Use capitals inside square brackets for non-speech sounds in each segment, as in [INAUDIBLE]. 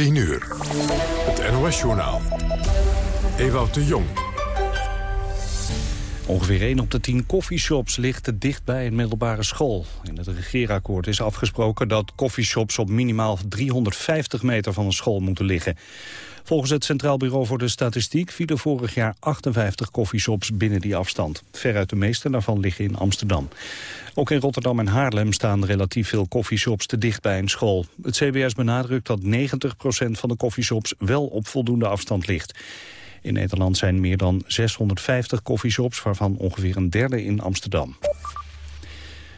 10 uur. Het NOS-journaal. Ewout de Jong. Ongeveer 1 op de 10 koffieshops ligt te dicht bij een middelbare school. In het regeerakkoord is afgesproken dat koffieshops op minimaal 350 meter van een school moeten liggen. Volgens het Centraal Bureau voor de Statistiek vielen vorig jaar 58 koffieshops binnen die afstand. Veruit de meeste daarvan liggen in Amsterdam. Ook in Rotterdam en Haarlem staan relatief veel koffieshops te dicht bij een school. Het CBS benadrukt dat 90% van de koffieshops wel op voldoende afstand ligt. In Nederland zijn meer dan 650 koffieshops, waarvan ongeveer een derde in Amsterdam.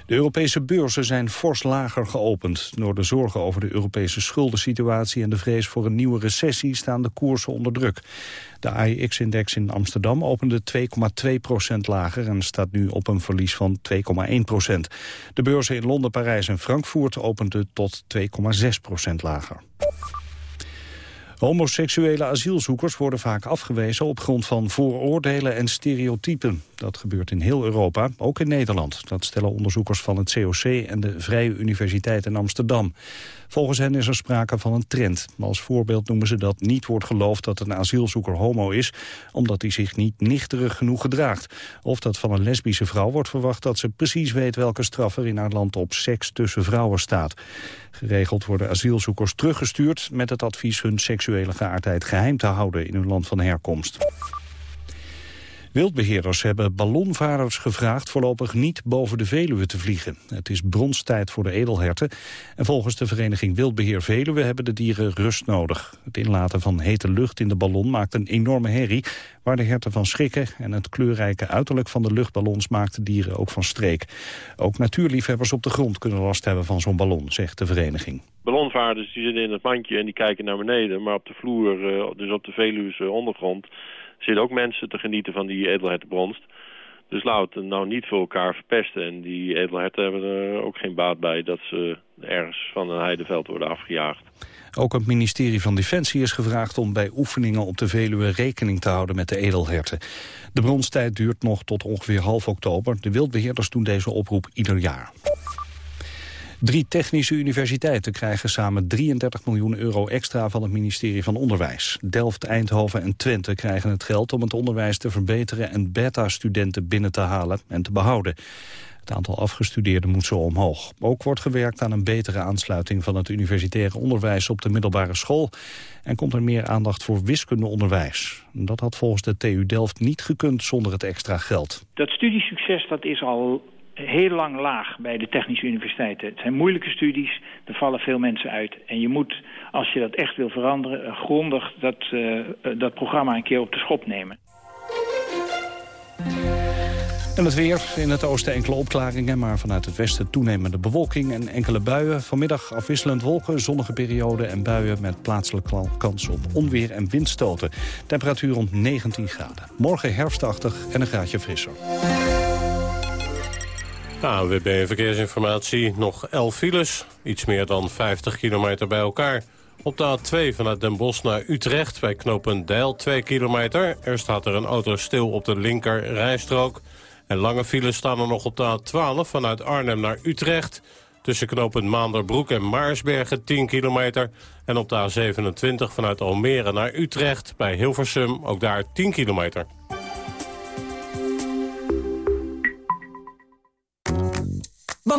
De Europese beurzen zijn fors lager geopend. Door de zorgen over de Europese schuldensituatie en de vrees voor een nieuwe recessie staan de koersen onder druk. De AIX-index in Amsterdam opende 2,2 procent lager en staat nu op een verlies van 2,1 procent. De beurzen in Londen, Parijs en Frankfurt openden tot 2,6 procent lager. Homoseksuele asielzoekers worden vaak afgewezen op grond van vooroordelen en stereotypen. Dat gebeurt in heel Europa, ook in Nederland. Dat stellen onderzoekers van het COC en de Vrije Universiteit in Amsterdam. Volgens hen is er sprake van een trend. Als voorbeeld noemen ze dat niet wordt geloofd dat een asielzoeker homo is... omdat hij zich niet nichterig genoeg gedraagt. Of dat van een lesbische vrouw wordt verwacht dat ze precies weet... welke straf er in haar land op seks tussen vrouwen staat. Geregeld worden asielzoekers teruggestuurd met het advies hun seksuele geaardheid geheim te houden in hun land van herkomst. Wildbeheerders hebben ballonvaarders gevraagd voorlopig niet boven de Veluwe te vliegen. Het is bronstijd voor de edelherten. En volgens de vereniging Wildbeheer Veluwe hebben de dieren rust nodig. Het inlaten van hete lucht in de ballon maakt een enorme herrie... waar de herten van schrikken en het kleurrijke uiterlijk van de luchtballons maakt de dieren ook van streek. Ook natuurliefhebbers op de grond kunnen last hebben van zo'n ballon, zegt de vereniging. Ballonvaarders die zitten in het mandje en die kijken naar beneden, maar op de vloer, eh, dus op de Veluwe ondergrond zitten ook mensen te genieten van die edelhertenbronst. Dus laten we nou niet voor elkaar verpesten. En die edelherten hebben er ook geen baat bij dat ze ergens van een heideveld worden afgejaagd. Ook het ministerie van Defensie is gevraagd om bij oefeningen op de Veluwe rekening te houden met de edelherten. De bronstijd duurt nog tot ongeveer half oktober. De wildbeheerders doen deze oproep ieder jaar. Drie technische universiteiten krijgen samen 33 miljoen euro extra van het ministerie van Onderwijs. Delft, Eindhoven en Twente krijgen het geld om het onderwijs te verbeteren en beta-studenten binnen te halen en te behouden. Het aantal afgestudeerden moet zo omhoog. Ook wordt gewerkt aan een betere aansluiting van het universitaire onderwijs op de middelbare school. En komt er meer aandacht voor wiskundeonderwijs. Dat had volgens de TU Delft niet gekund zonder het extra geld. Dat studiesucces dat is al heel lang laag bij de technische universiteiten. Het zijn moeilijke studies, er vallen veel mensen uit. En je moet, als je dat echt wil veranderen, eh, grondig dat, uh, dat programma een keer op de schop nemen. En het weer. In het oosten enkele opklaringen, maar vanuit het westen toenemende bewolking en enkele buien. Vanmiddag afwisselend wolken, zonnige perioden en buien met plaatselijke kans op onweer en windstoten. Temperatuur rond 19 graden. Morgen herfstachtig en een graadje frisser. ANWB Verkeersinformatie, nog 11 files. Iets meer dan 50 kilometer bij elkaar. Op de A2 vanuit Den Bosch naar Utrecht bij knooppunt Deil 2 kilometer. Er staat er een auto stil op de linker rijstrook. En lange files staan er nog op de A12 vanuit Arnhem naar Utrecht. Tussen knooppunt Maanderbroek en Maarsbergen 10 kilometer. En op de A27 vanuit Almere naar Utrecht bij Hilversum ook daar 10 kilometer.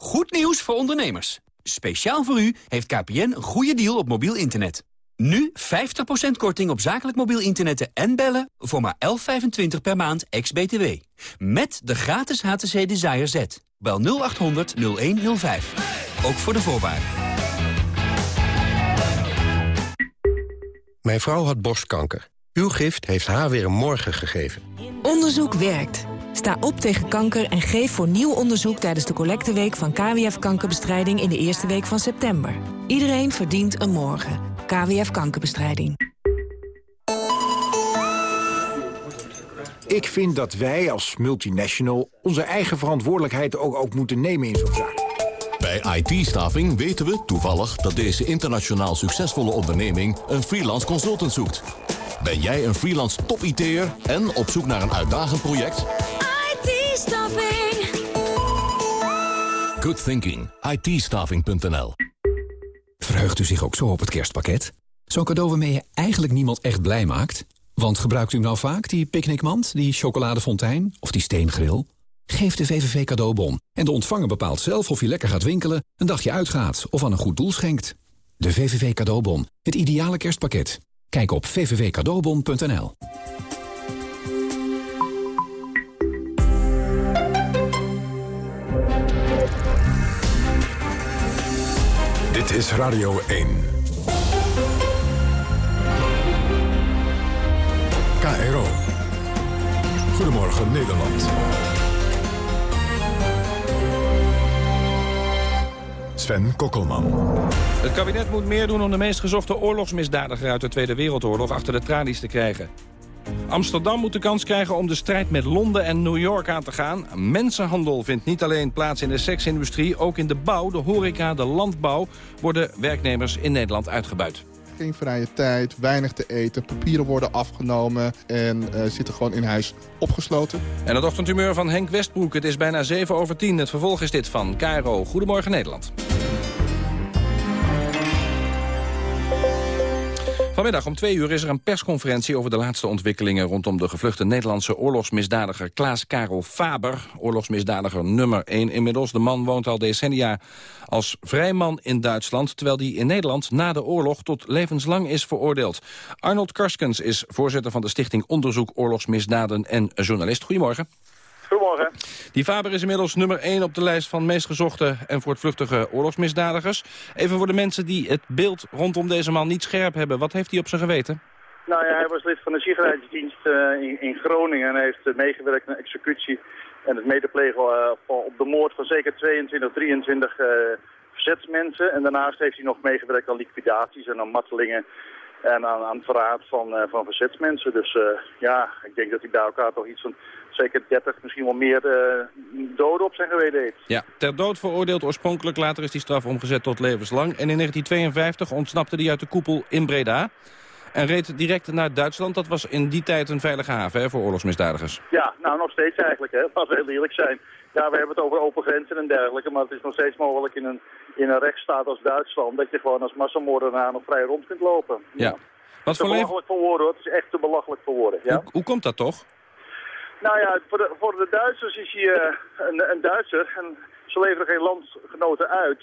Goed nieuws voor ondernemers. Speciaal voor u heeft KPN een goede deal op mobiel internet. Nu 50% korting op zakelijk mobiel internet en bellen voor maar 11,25 per maand ex-BTW. Met de gratis HTC Desire Z. Bel 0800 0105. Ook voor de voorwaarden. Mijn vrouw had borstkanker. Uw gift heeft haar weer een morgen gegeven. Onderzoek werkt. Sta op tegen kanker en geef voor nieuw onderzoek tijdens de collecteweek van KWF Kankerbestrijding in de eerste week van september. Iedereen verdient een morgen. KWF Kankerbestrijding. Ik vind dat wij als multinational onze eigen verantwoordelijkheid ook, ook moeten nemen in zo'n zaak. Bij IT-staving weten we toevallig dat deze internationaal succesvolle onderneming een freelance consultant zoekt. Ben jij een freelance top-IT'er en op zoek naar een uitdagend project? IT-staffing. Good thinking. it Verheugt u zich ook zo op het kerstpakket? Zo'n cadeau waarmee je eigenlijk niemand echt blij maakt? Want gebruikt u nou vaak die picknickmand, die chocoladefontein of die steengril? Geef de VVV cadeaubon en de ontvanger bepaalt zelf of je lekker gaat winkelen, een dagje uitgaat of aan een goed doel schenkt. De VVV cadeaubon, het ideale kerstpakket. Kijk op vvvcadeaubon.nl. Dit is Radio 1. KRO. Goedemorgen Nederland. Sven Kokkelman. Het kabinet moet meer doen om de meest gezochte oorlogsmisdadiger uit de Tweede Wereldoorlog achter de tralies te krijgen. Amsterdam moet de kans krijgen om de strijd met Londen en New York aan te gaan. Mensenhandel vindt niet alleen plaats in de seksindustrie... ook in de bouw, de horeca, de landbouw... worden werknemers in Nederland uitgebuit. Geen vrije tijd, weinig te eten, papieren worden afgenomen... en uh, zitten gewoon in huis opgesloten. En het ochtendhumeur van Henk Westbroek. Het is bijna 7 over 10. Het vervolg is dit van KRO. Goedemorgen Nederland. Vanmiddag om twee uur is er een persconferentie over de laatste ontwikkelingen rondom de gevluchte Nederlandse oorlogsmisdadiger Klaas Karel Faber. Oorlogsmisdadiger nummer 1 inmiddels. De man woont al decennia als vrijman in Duitsland, terwijl hij in Nederland na de oorlog tot levenslang is veroordeeld. Arnold Karskens is voorzitter van de Stichting Onderzoek Oorlogsmisdaden en journalist. Goedemorgen. Goedemorgen. Die Faber is inmiddels nummer 1 op de lijst van meest gezochte en voortvluchtige oorlogsmisdadigers. Even voor de mensen die het beeld rondom deze man niet scherp hebben. Wat heeft hij op zijn geweten? Nou ja, hij was lid van de sicherheidsdienst uh, in, in, Groningen en heeft uh, meegewerkt aan executie en het medeplegen uh, op de moord van zeker 22, 23 verzetsmensen. En daarnaast heeft hij nog meegewerkt aan liquidaties en aan martelingen en aan, aan verraad van, van verzetsmensen. Dus ja, ik denk dat hij bij elkaar toch iets van zeker 30, misschien wel meer uh, doden op zijn geweten heeft. Ja, ter dood veroordeeld oorspronkelijk. Later is die straf omgezet tot levenslang. En in 1952 ontsnapte hij uit de koepel in Breda. En reed direct naar Duitsland. Dat was in die tijd een veilige haven hè, voor oorlogsmisdadigers. Ja, nou nog steeds eigenlijk. Hè. Als we heel eerlijk zijn. Ja, we hebben het over open grenzen en dergelijke. Maar het is nog steeds mogelijk in een, in een rechtsstaat als Duitsland... dat je gewoon als massamoordenaar nog vrij rond kunt lopen. Ja. Wat voor belachelijk voor woorden, hoor. Het is echt te belachelijk voor woorden. Ja? Hoe, hoe komt dat toch? Nou ja, voor de, voor de Duitsers is hij uh, een, een, Duitser en ze leveren geen landgenoten uit.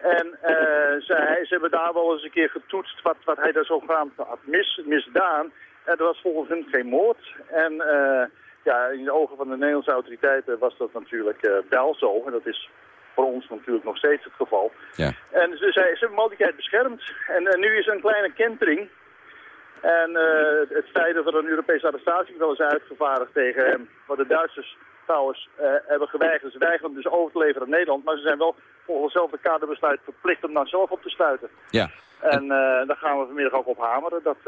En uh, ze, ze, hebben daar wel eens een keer getoetst wat, wat hij daar zogenaamd had mis, misdaan. En dat was volgens hen geen moord. En uh, ja, in de ogen van de Nederlandse autoriteiten was dat natuurlijk wel zo. En dat is voor ons natuurlijk nog steeds het geval. Ja. En ze, ze, ze hebben tijd beschermd. En, en nu is er een kleine kentering en uh, het feit dat er een Europese arrestatie wel is uitgevaardigd tegen hem, wat de Duitsers trouwens uh, hebben geweigerd. Ze weigeren hem dus over te leveren aan Nederland, maar ze zijn wel volgens hetzelfde kaderbesluit verplicht om dan zelf op te sluiten. Ja. En uh, daar gaan we vanmiddag ook op hameren, dat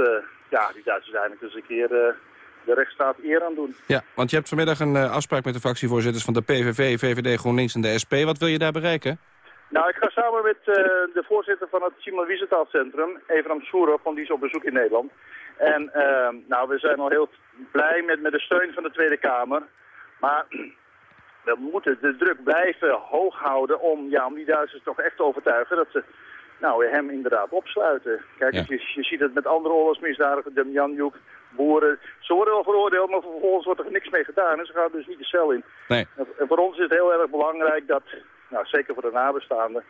ja, die Duitsers eigenlijk eens een keer de rechtsstaat eer aan doen. Ja, want je hebt vanmiddag een afspraak met de fractievoorzitters van de PVV, VVD, GroenLinks en de SP. Wat wil je daar bereiken? Nou, ik ga samen met uh, de voorzitter van het Simon Wiesenthal Centrum, Evram Soerop, want die is op bezoek in Nederland. En uh, nou, we zijn al heel blij met, met de steun van de Tweede Kamer. Maar [CLEARS THROAT] we moeten de druk blijven hoog houden om, ja, om die Duitsers toch echt te overtuigen dat ze nou, hem inderdaad opsluiten. Kijk, ja. je, je, ziet het met andere oorlogsmisdadigers, de Janjuk, boeren. Ze worden wel veroordeeld, maar vervolgens wordt er niks mee gedaan. En ze gaan dus niet de cel in. Nee. En voor ons is het heel erg belangrijk dat nou, zeker voor de nabestaanden,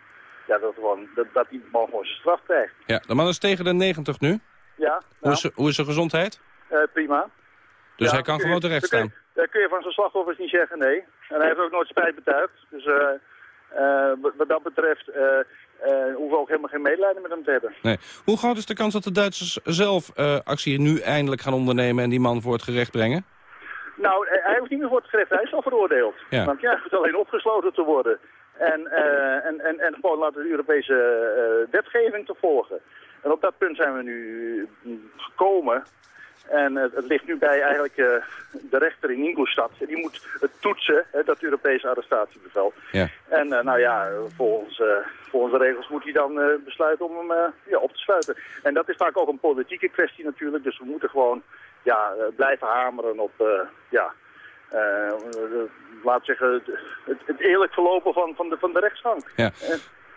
ja, dat, gewoon, dat, dat die man gewoon zijn straf krijgt. Ja, de man is tegen de 90 nu. Ja. Nou, hoe, is, hoe is zijn gezondheid? Uh, prima. Dus ja, hij kan gewoon terecht staan? Dat kun je van zijn slachtoffers niet zeggen, nee. En hij heeft ook nooit spijt betuigd. Dus uh, uh, wat dat betreft hoeven we ook helemaal geen medelijden met hem te hebben. Nee. Hoe groot is de kans dat de Duitsers zelf actie nu eindelijk gaan ondernemen en die man voor het gerecht brengen? Nou, hij hoeft niet meer voor het gerecht, hij is al veroordeeld. Ja. Want ja, hij hoeft alleen opgesloten te worden. En, uh, en, en, en gewoon laten de Europese uh, wetgeving te volgen. En op dat punt zijn we nu gekomen. En het, het ligt nu bij eigenlijk eh, de rechter in Ingolstadt. Die moet het toetsen, hè, dat Europese arrestatiebevel. Ja. En eh, nou ja, volgens, eh, volgens de regels moet hij dan besluiten om hem ja, op te sluiten. En dat is vaak ook een politieke kwestie natuurlijk. Dus we moeten gewoon ja, blijven hameren op, ja, laat zeggen, het, het, het eerlijk verlopen van, van, de, van de rechtsgang. Ja.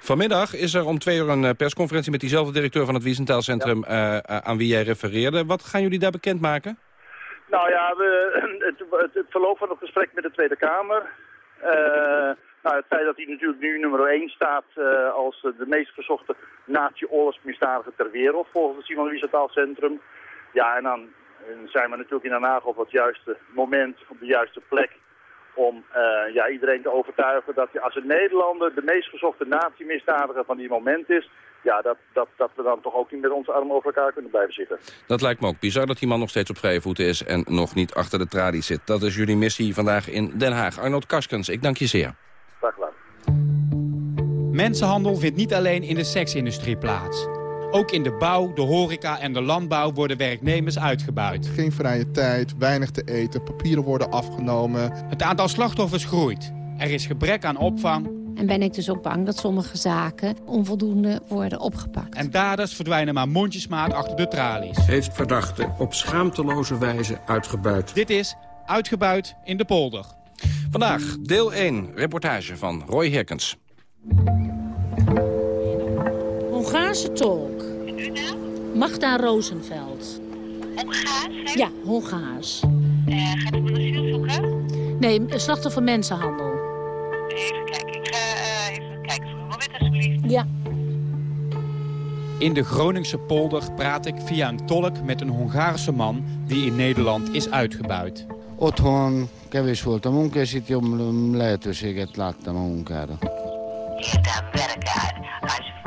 Vanmiddag is er om twee uur een eh, persconferentie met diezelfde directeur van het Wiesentaalcentrum eh, eh, aan wie jij refereerde. Wat gaan jullie daar bekendmaken? Nou ja, we, [CLEARS THROAT] het, het, het verloop van het gesprek met de Tweede Kamer. Nou, het feit dat hij natuurlijk nu nummer 1 staat als de meest gezochte nazi-oorlogsmisdadiger ter wereld volgens het Simon Wiesenthal Centrum. Ja, en dan zijn we natuurlijk in Den Haag op het juiste moment, op de juiste plek om eh, ja, iedereen te overtuigen dat als een Nederlander de meest gezochte nazi-misdadiger van die moment is, ja, dat, dat, dat we dan toch ook niet met onze armen over elkaar kunnen blijven zitten. Dat lijkt me ook bizar dat die man nog steeds op vrije voeten is... en nog niet achter de tralies zit. Dat is jullie missie vandaag in Den Haag. Arnold Karskens, ik dank je zeer. Graag gedaan. Mensenhandel vindt niet alleen in de seksindustrie plaats. Ook in de bouw, de horeca en de landbouw worden werknemers uitgebuit. Geen vrije tijd, weinig te eten, papieren worden afgenomen. Het aantal slachtoffers groeit. Er is gebrek aan opvang. En ben ik dus ook bang dat sommige zaken onvoldoende worden opgepakt. En daders verdwijnen maar mondjesmaat achter de tralies. Heeft verdachte op schaamteloze wijze uitgebuit. Dit is Uitgebuit in de polder. Vandaag deel 1, reportage van Roy Herkens. Hongaarse tolk. Magda Rosenveld. Hongaars? Ja, Hongaars. Uh, gaat het om een asielzoeker? Nee, slachtoffer mensenhandel. Even kijken, ik ga uh, even kijken voor een moment alsjeblieft. Ja. In de Groningse polder praat ik via een tolk met een Hongaarse man die in Nederland is uitgebuit. Otthon kevés volt a munka, és itt jobb lehetőséget láttam a munkára. Értem, werken.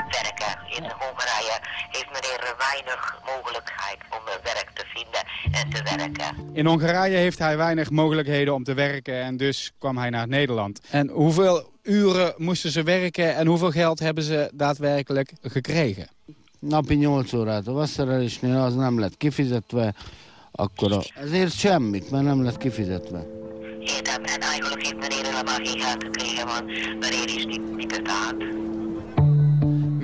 In Hongarije heeft meneer weinig mogelijkheid om werk te vinden en te werken. In Hongarije heeft hij weinig mogelijkheden om te werken en dus kwam hij naar Nederland. En hoeveel uren moesten ze werken en hoeveel geld hebben ze daadwerkelijk gekregen? Napi 8 órát a vasszerelésnél az nem lett kifizetve, akkor a... ezért semmit, mert nem lett kifizetve. Értem, en eigenlijk heeft meneer helemaal geen geld gekregen, want meneer is niet, niet betaald.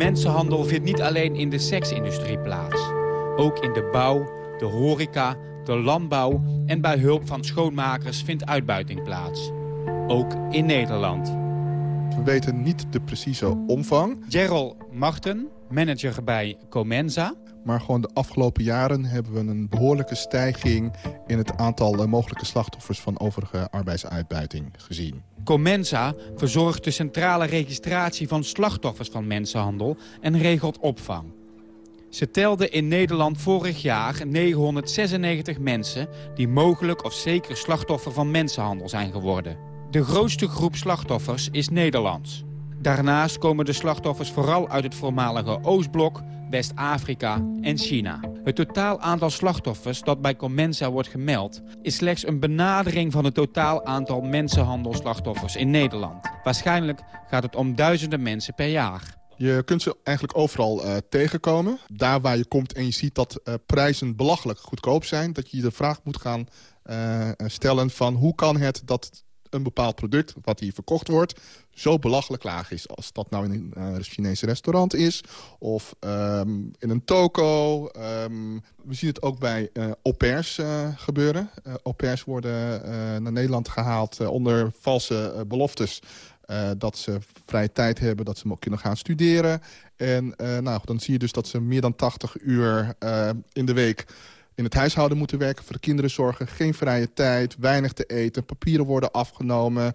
Mensenhandel vindt niet alleen in de seksindustrie plaats. Ook in de bouw, de horeca, de landbouw en bij hulp van schoonmakers vindt uitbuiting plaats. Ook in Nederland. We weten niet de precieze omvang. Gerald Marten, manager bij Comenza. Maar gewoon de afgelopen jaren hebben we een behoorlijke stijging... in het aantal eh, mogelijke slachtoffers van overige arbeidsuitbuiting gezien. Comenza verzorgt de centrale registratie van slachtoffers van mensenhandel en regelt opvang. Ze telde in Nederland vorig jaar 996 mensen die mogelijk of zeker slachtoffer van mensenhandel zijn geworden. De grootste groep slachtoffers is Nederlands. Daarnaast komen de slachtoffers vooral uit het voormalige Oostblok, West-Afrika en China. Het totaal aantal slachtoffers dat bij Comensa wordt gemeld... is slechts een benadering van het totaal aantal mensenhandelslachtoffers in Nederland. Waarschijnlijk gaat het om duizenden mensen per jaar. Je kunt ze eigenlijk overal uh, tegenkomen. Daar waar je komt en je ziet dat uh, prijzen belachelijk goedkoop zijn... dat je de vraag moet gaan uh, stellen van hoe kan het dat een bepaald product wat hier verkocht wordt... zo belachelijk laag is. Als dat nou in een uh, Chinese restaurant is of um, in een toko. Um, we zien het ook bij uh, au pairs uh, gebeuren. Uh, au pairs worden naar Nederland gehaald onder valse beloftes... Dat ze vrije tijd hebben, dat ze ook kunnen gaan studeren. En nou, dan zie je dus dat ze meer dan 80 uur in de week in het huishouden moeten werken, voor de kinderen zorgen. Geen vrije tijd, weinig te eten, papieren worden afgenomen.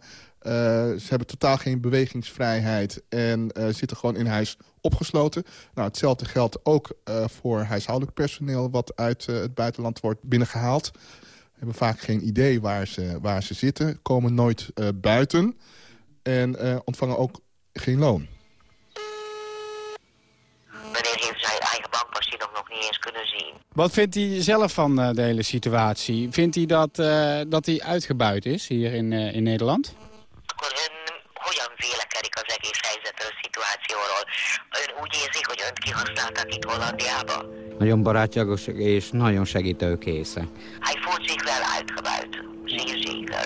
ze hebben totaal geen bewegingsvrijheid en zitten gewoon in huis opgesloten. Nou, hetzelfde geldt ook voor huishoudelijk personeel wat uit het buitenland wordt binnengehaald. Hebben vaak geen idee waar ze, waar ze zitten, komen nooit buiten en ontvangen ook geen loon. Meneer heeft zijn eigen bankmachine nog, nog niet eens kunnen zien. Wat vindt hij zelf van uh, de hele situatie? Vindt hij dat, uh, dat hij uitgebuit is hier in, in Nederland? hogyan vélekedik az egész helyzetről, szituációról? Ön úgy érzi, hogy önt kihasználják csinált, akit Hollandiában. Nagyon barátságos és nagyon segítőkészek. Hij voelt zich wel uitgebuit. Zeer zeker.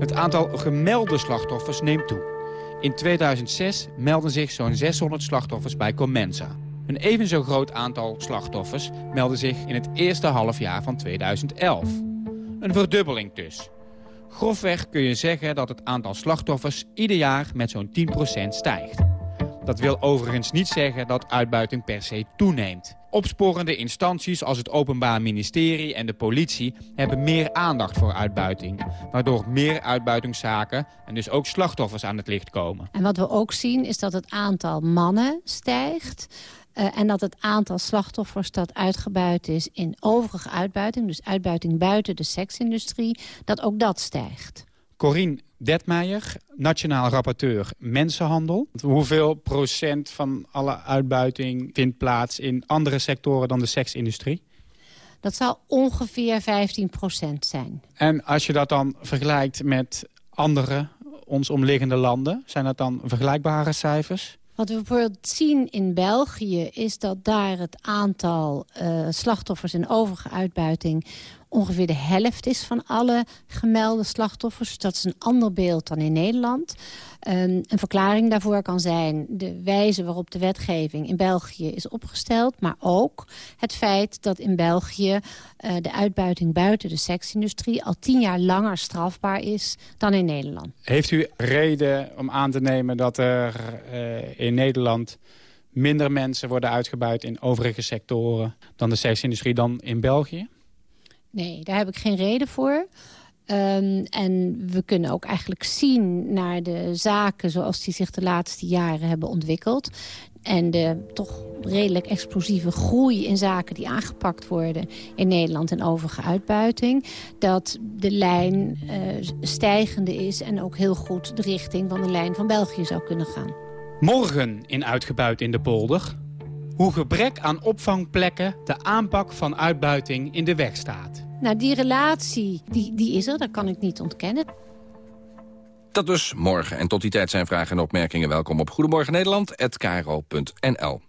Het aantal gemelde slachtoffers neemt toe. In 2006 melden zich zo'n 600 slachtoffers bij Comensa. Een even zo groot aantal slachtoffers melden zich in het eerste halfjaar van 2011. Een verdubbeling dus. Grofweg kun je zeggen dat het aantal slachtoffers ieder jaar met zo'n 10% stijgt. Dat wil overigens niet zeggen dat uitbuiting per se toeneemt. Opsporende instanties als het Openbaar Ministerie en de politie hebben meer aandacht voor uitbuiting. Waardoor meer uitbuitingszaken en dus ook slachtoffers aan het licht komen. En wat we ook zien is dat het aantal mannen stijgt. Uh, en dat het aantal slachtoffers dat uitgebuit is in overige uitbuiting... dus uitbuiting buiten de seksindustrie, dat ook dat stijgt. Corine Detmeijer, nationaal rapporteur mensenhandel. Hoeveel procent van alle uitbuiting vindt plaats in andere sectoren dan de seksindustrie? Dat zal ongeveer 15 procent zijn. En als je dat dan vergelijkt met andere ons omliggende landen... zijn dat dan vergelijkbare cijfers? Wat we bijvoorbeeld zien in België is dat daar het aantal uh, slachtoffers in overige uitbuiting ongeveer de helft is van alle gemelde slachtoffers. Dat is een ander beeld dan in Nederland. Um, een verklaring daarvoor kan zijn de wijze waarop de wetgeving in België is opgesteld. Maar ook het feit dat in België uh, de uitbuiting buiten de seksindustrie al tien jaar langer strafbaar is dan in Nederland. Heeft u reden om aan te nemen dat er uh, in Nederland minder mensen worden uitgebuit in overige sectoren dan de seksindustrie dan in België? Nee, daar heb ik geen reden voor. Um, en we kunnen ook eigenlijk zien naar de zaken zoals die zich de laatste jaren hebben ontwikkeld. En de toch redelijk explosieve groei in zaken die aangepakt worden in Nederland en overige uitbuiting. Dat de lijn uh, stijgende is en ook heel goed de richting van de lijn van België zou kunnen gaan. Morgen in Uitgebuit in de polder. Hoe gebrek aan opvangplekken de aanpak van uitbuiting in de weg staat. Nou, die relatie, die, die is er, dat kan ik niet ontkennen. Dat dus morgen. En tot die tijd zijn vragen en opmerkingen welkom op Goedemorgen Nederland@kro.nl.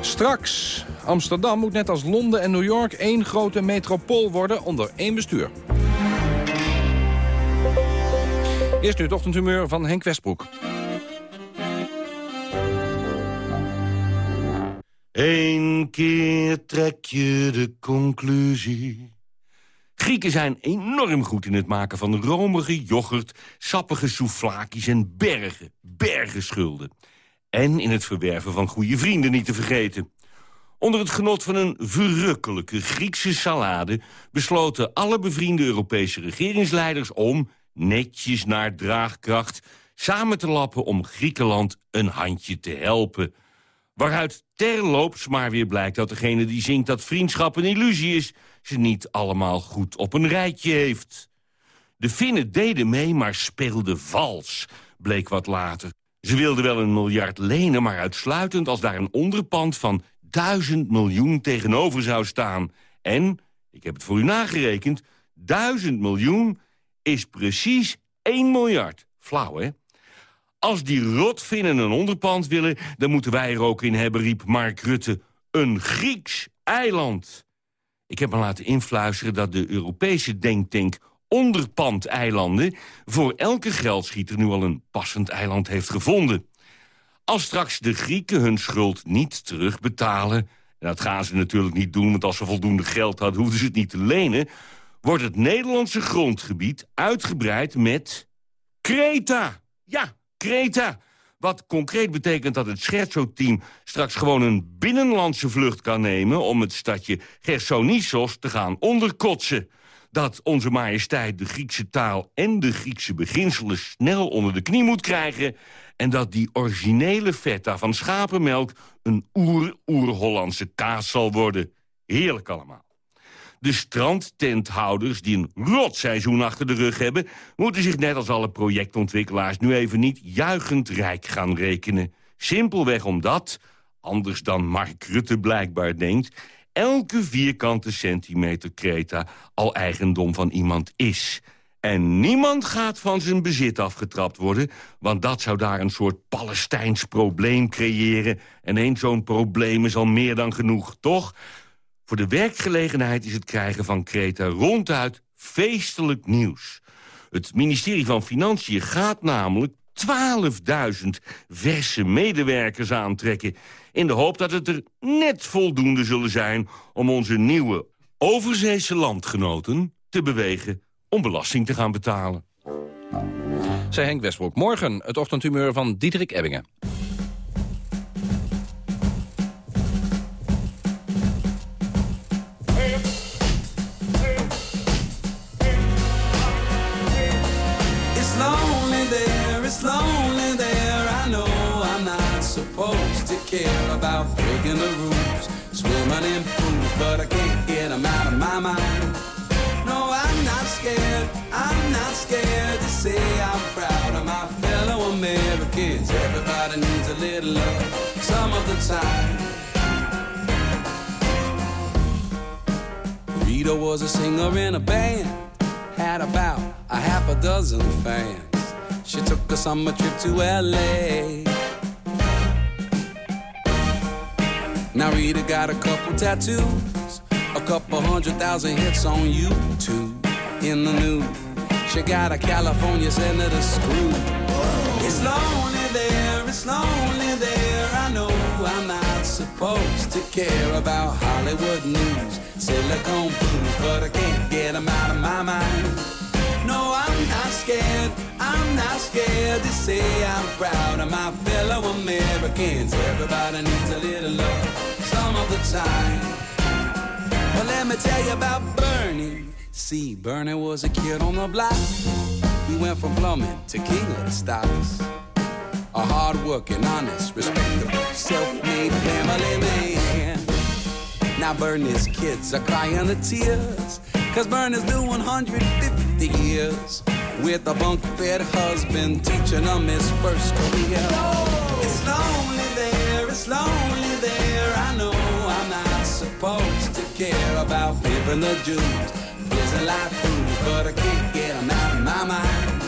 Straks, Amsterdam moet net als Londen en New York één grote metropool worden onder één bestuur. Eerst nu het ochtendhumeur van Henk Westbroek. Eén keer trek je de conclusie. Grieken zijn enorm goed in het maken van romige yoghurt... sappige souvlakis en bergen, bergen schulden. En in het verwerven van goede vrienden niet te vergeten. Onder het genot van een verrukkelijke Griekse salade... besloten alle bevriende Europese regeringsleiders om... netjes naar draagkracht samen te lappen om Griekenland een handje te helpen... Waaruit terloops maar weer blijkt dat degene die zingt dat vriendschap een illusie is... ze niet allemaal goed op een rijtje heeft. De Finnen deden mee, maar speelden vals, bleek wat later. Ze wilden wel een miljard lenen, maar uitsluitend als daar een onderpand van duizend miljoen tegenover zou staan. En, ik heb het voor u nagerekend, duizend miljoen is precies 1 miljard. Flauw, hè? Als die rotvinnen een onderpand willen, dan moeten wij er ook in hebben, riep Mark Rutte. Een Grieks eiland. Ik heb me laten influisteren dat de Europese denktank onderpandeilanden... voor elke geldschieter nu al een passend eiland heeft gevonden. Als straks de Grieken hun schuld niet terugbetalen... en dat gaan ze natuurlijk niet doen, want als ze voldoende geld hadden... hoefden ze het niet te lenen... wordt het Nederlandse grondgebied uitgebreid met Kreta. Ja, Kreta. Wat concreet betekent dat het Scherzo-team straks gewoon een binnenlandse vlucht kan nemen... om het stadje Gersonisos te gaan onderkotsen. Dat onze majesteit de Griekse taal en de Griekse beginselen snel onder de knie moet krijgen... en dat die originele feta van schapenmelk een oer-oer-Hollandse kaas zal worden. Heerlijk allemaal. De strandtenthouders die een rotseizoen achter de rug hebben... moeten zich net als alle projectontwikkelaars nu even niet juichend rijk gaan rekenen. Simpelweg omdat, anders dan Mark Rutte blijkbaar denkt... elke vierkante centimeter Kreta al eigendom van iemand is. En niemand gaat van zijn bezit afgetrapt worden... want dat zou daar een soort Palestijns probleem creëren. En één zo'n probleem is al meer dan genoeg, toch? Voor de werkgelegenheid is het krijgen van Kreta ronduit feestelijk nieuws. Het ministerie van Financiën gaat namelijk 12.000 verse medewerkers aantrekken... in de hoop dat het er net voldoende zullen zijn... om onze nieuwe overzeese landgenoten te bewegen om belasting te gaan betalen. Zij Henk Westbroek. Morgen het ochtendhumeur van Diederik Ebbingen. It's lonely there. I know I'm not supposed to care about breaking the rules, swimming in pools, but I can't get them out of my mind. No, I'm not scared, I'm not scared to say I'm proud of my fellow Americans. Everybody needs a little love some of the time. Rita was a singer in a band, had about a half a dozen fans. She took a summer trip to LA. Now Rita got a couple tattoos, a couple hundred thousand hits on YouTube. In the news, she got a California senator screw. It's lonely there, it's lonely there. I know I'm not supposed to care about Hollywood news, silicone blues, but I can't get them out of my mind. No, I'm not scared, I'm not scared to say I'm proud of my fellow Americans. Everybody needs a little love some of the time. Well, let me tell you about Bernie. See, Bernie was a kid on the block. He went from plumbing to king of the stocks. A hard-working, honest, respectable, self-made family man. Now Bernie's kids are crying the tears, cause Bernie's doing 150 years. With a bunk bed husband teaching him his first career. It's lonely there, it's lonely there. I know I'm not supposed to care about pimping the Jews, prison life fools, but I can't get them out of my mind.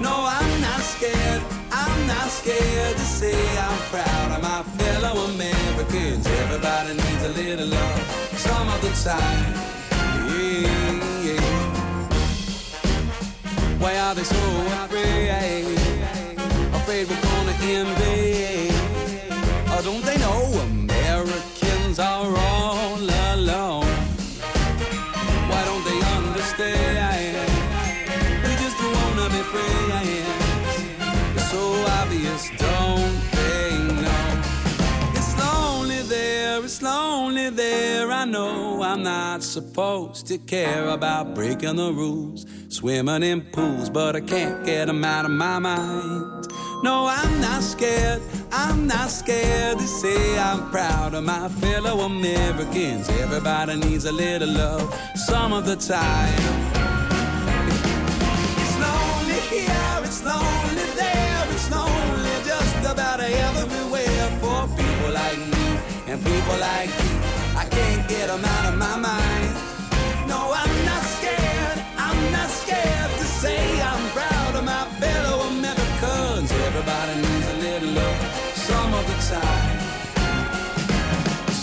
No, I'm not scared, I'm not scared to say I'm proud of my fellow Americans. Everybody needs a little love some of the time. Why are they so afraid? Afraid we're gonna invade. Oh, don't they know Americans are all alone? Why don't they understand? We just wanna be friends. It's so obvious, don't they know? It's lonely there, it's lonely there. I know I'm not supposed to care about breaking the rules, swimming in pools, but I can't get them out of my mind. No, I'm not scared, I'm not scared to say I'm proud of my fellow Americans. Everybody needs a little love some of the time. It's lonely here, it's lonely there, it's lonely just about everywhere for people like me and people like you. I can't get them out of my mind. No, I'm not not scared to say I'm proud of my fellow Americans. Everybody needs a little love some of the time.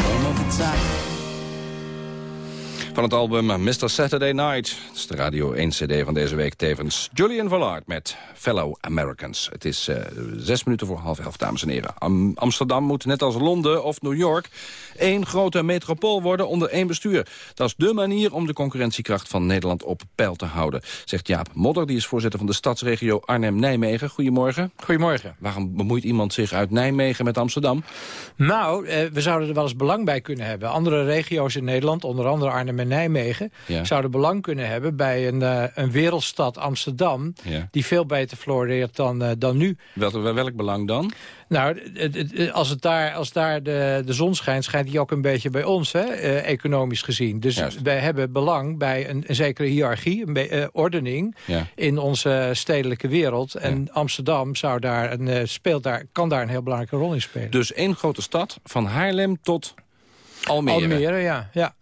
Some of the time. Van het album Mr. Saturday Night. Het is de Radio 1 CD van deze week tevens. Julian Vallard met Fellow Americans. Het is eh, zes minuten voor half elf, dames en heren. Am- Amsterdam moet net als Londen of New York... één grote metropool worden onder één bestuur. Dat is dé manier om de concurrentiekracht van Nederland op peil te houden. Zegt Jaap Modder, die is voorzitter van de stadsregio Arnhem-Nijmegen. Goedemorgen. Goedemorgen. Waarom bemoeit iemand zich uit Nijmegen met Amsterdam? Nou, eh, we zouden er wel eens belang bij kunnen hebben. Andere regio's in Nederland, onder andere Arnhem en Nijmegen... Ja. zouden belang kunnen hebben bij een, eh, een wereldstad Amsterdam... Ja. die veel beter floreert dan, eh, dan nu. Welk, welk belang dan? Nou, als, het daar, als daar de, de zon schijnt, schijnt ook een beetje bij ons, hè, eh, economisch gezien. Dus wij hebben belang bij een, een zekere hiërarchie, een eh, ordening Ja. in onze stedelijke wereld. En Amsterdam zou daar een, eh, speelt daar, kan daar een heel belangrijke rol in spelen. Dus één grote stad, van Haarlem tot Almere. Almere, ja, ja.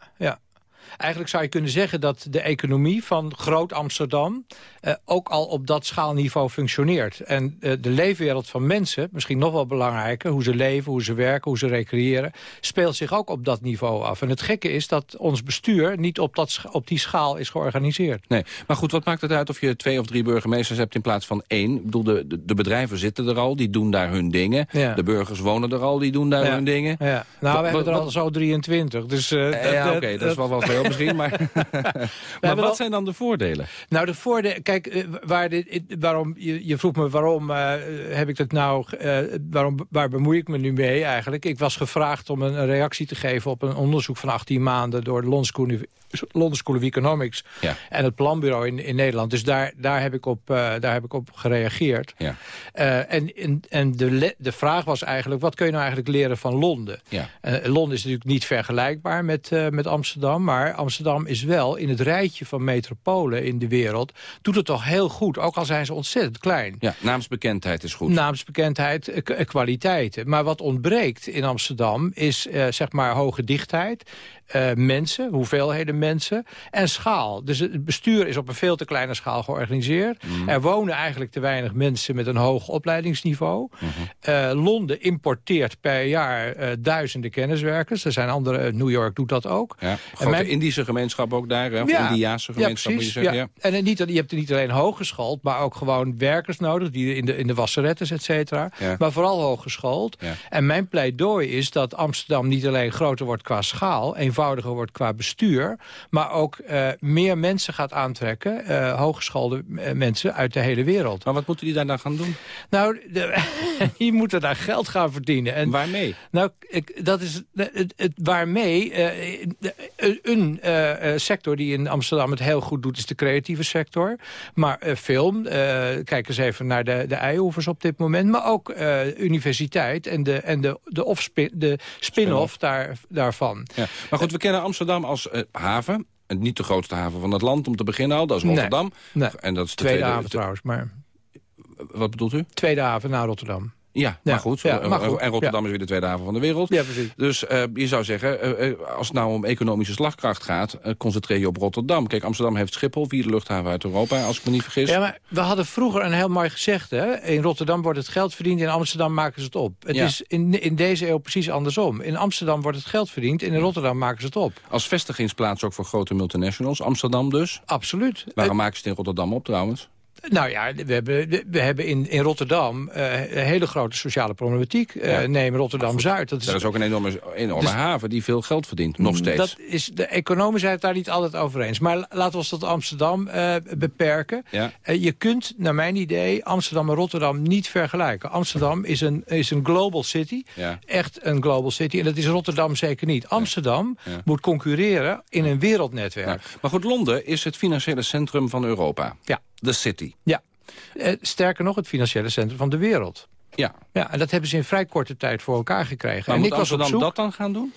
Eigenlijk zou je kunnen zeggen dat de economie van Groot Amsterdam... Uh, ook al op dat schaalniveau functioneert. En uh, de leefwereld van mensen, misschien nog wel belangrijker... hoe ze leven, hoe ze werken, hoe ze recreëren... speelt zich ook op dat niveau af. En het gekke is dat ons bestuur niet op, dat, op die schaal is georganiseerd. Nee, maar goed, wat maakt het uit of je twee of drie burgemeesters hebt... in plaats van één? Ik bedoel, de, de, de bedrijven zitten er al, die doen daar hun dingen. Ja. De burgers wonen er al, die doen daar Ja. hun dingen. Ja. Nou, we hebben er al zo 23. Dus, uh, Eh, ja, oké, dat is wel wel [LAUGHS] veel [LAUGHS] misschien. Maar, [LAUGHS] maar wat al- zijn dan de voordelen? Nou, de voordeel... Kijk, eh, waar dit, waarom, je, je vroeg me waarom eh, heb ik dat nou... eh, waarom, waar bemoei ik me nu mee eigenlijk? Ik was gevraagd om een, een reactie te geven op een onderzoek van 18 maanden... door de London School, London School of Economics Ja. en het Planbureau in, in Nederland. Dus daar, daar, heb ik op, daar heb ik op gereageerd. Ja. En en, en de, de vraag was eigenlijk, wat kun je nou eigenlijk leren van Londen? Ja. Londen is natuurlijk niet vergelijkbaar met, met Amsterdam... maar Amsterdam is wel in het rijtje van metropolen in de wereld... doet het toch heel goed, ook al zijn ze ontzettend klein. Ja, naamsbekendheid is goed. Naamsbekendheid, eh, eh, kwaliteiten. Maar wat ontbreekt in Amsterdam is eh, zeg maar hoge dichtheid... eh, mensen, hoeveelheden mensen en schaal. Dus het bestuur is op een veel te kleine schaal georganiseerd. Mhm. Er wonen eigenlijk te weinig mensen met een hoog opleidingsniveau. Mhm. Eh, Londen importeert per jaar eh, duizenden kenniswerkers. Er zijn andere, New York doet dat ook. Ja, En mijn- Indische gemeenschap ook daar, hè? of Indiaanse gemeenschap moet je zeggen. Ja. En niet, je hebt er niet alleen hooggeschoold, maar ook gewoon werkers nodig... die in de, in de wasserettes, et cetera. Ja. Maar vooral hooggeschoold. Ja. En mijn pleidooi is dat Amsterdam niet alleen groter wordt qua schaal... eenvoudiger wordt qua bestuur... maar ook eh, meer mensen gaat aantrekken... eh, hooggeschoolde eh, mensen uit de hele wereld. Maar wat moeten die daar dan gaan doen? Nou, de, [LAUGHS] die moeten daar geld gaan verdienen. En, Waarmee? Nou, ik, dat is het, het waarmee een sector die in Amsterdam het heel goed doet... is de creatieve sector. Maar film, kijk eens even naar de, de eioevers op dit moment... maar ook universiteit en de, en de, de, de spin-off daar, daarvan. Ja. Maar goed, we kennen Amsterdam als eh, haven. En niet de grootste haven van het land om te beginnen al. Dat is Nee. Rotterdam. Nee. En dat is de Tweede tweede haven trouwens, maar Wat bedoelt u? tweede haven na Rotterdam. Ja, maar goed. ja, En- maar goed, En Rotterdam is weer de tweede haven van de wereld. Ja, precies. Dus eh, je zou zeggen, eh, eh, als het nou om economische slagkracht gaat... eh, concentreer je op Rotterdam. Kijk, Amsterdam heeft Schiphol, vierde luchthaven uit Europa... als ik me niet vergis. Ja, maar we hadden vroeger een heel mooi gezegde. In Rotterdam wordt het geld verdiend, in Amsterdam maken ze het op. Het Ja. is in, in deze eeuw precies andersom. In Amsterdam wordt het geld verdiend, en in Rotterdam maken ze het op. Als vestigingsplaats ook voor grote multinationals. Amsterdam dus. Absoluut. Waarom maken ze het in Rotterdam op trouwens? Nou ja, we hebben, we hebben in, in Rotterdam eh, een hele grote sociale problematiek. Ja. Neem Rotterdam-Zuid. Dat is is ook een enorme, enorme Dus- haven die veel geld verdient. Nog steeds. Dat is, de economen zijn het daar niet altijd over eens. Maar la- laten we ons tot Amsterdam eh, beperken. Ja. Je kunt, naar mijn idee, Amsterdam en Rotterdam niet vergelijken. Amsterdam is een, is een global city. Ja. Echt een global city. En dat is Rotterdam zeker niet. Amsterdam moet concurreren in een wereldnetwerk. Maar goed, Londen is het financiële centrum van Europa. Ja. De city. Ja. Eh, sterker nog, het financiële centrum van de wereld. Ja. Ja, en dat hebben ze in vrij korte tijd voor elkaar gekregen. Maar en moet ik was op Amsterdam zoek... dat dan gaan doen?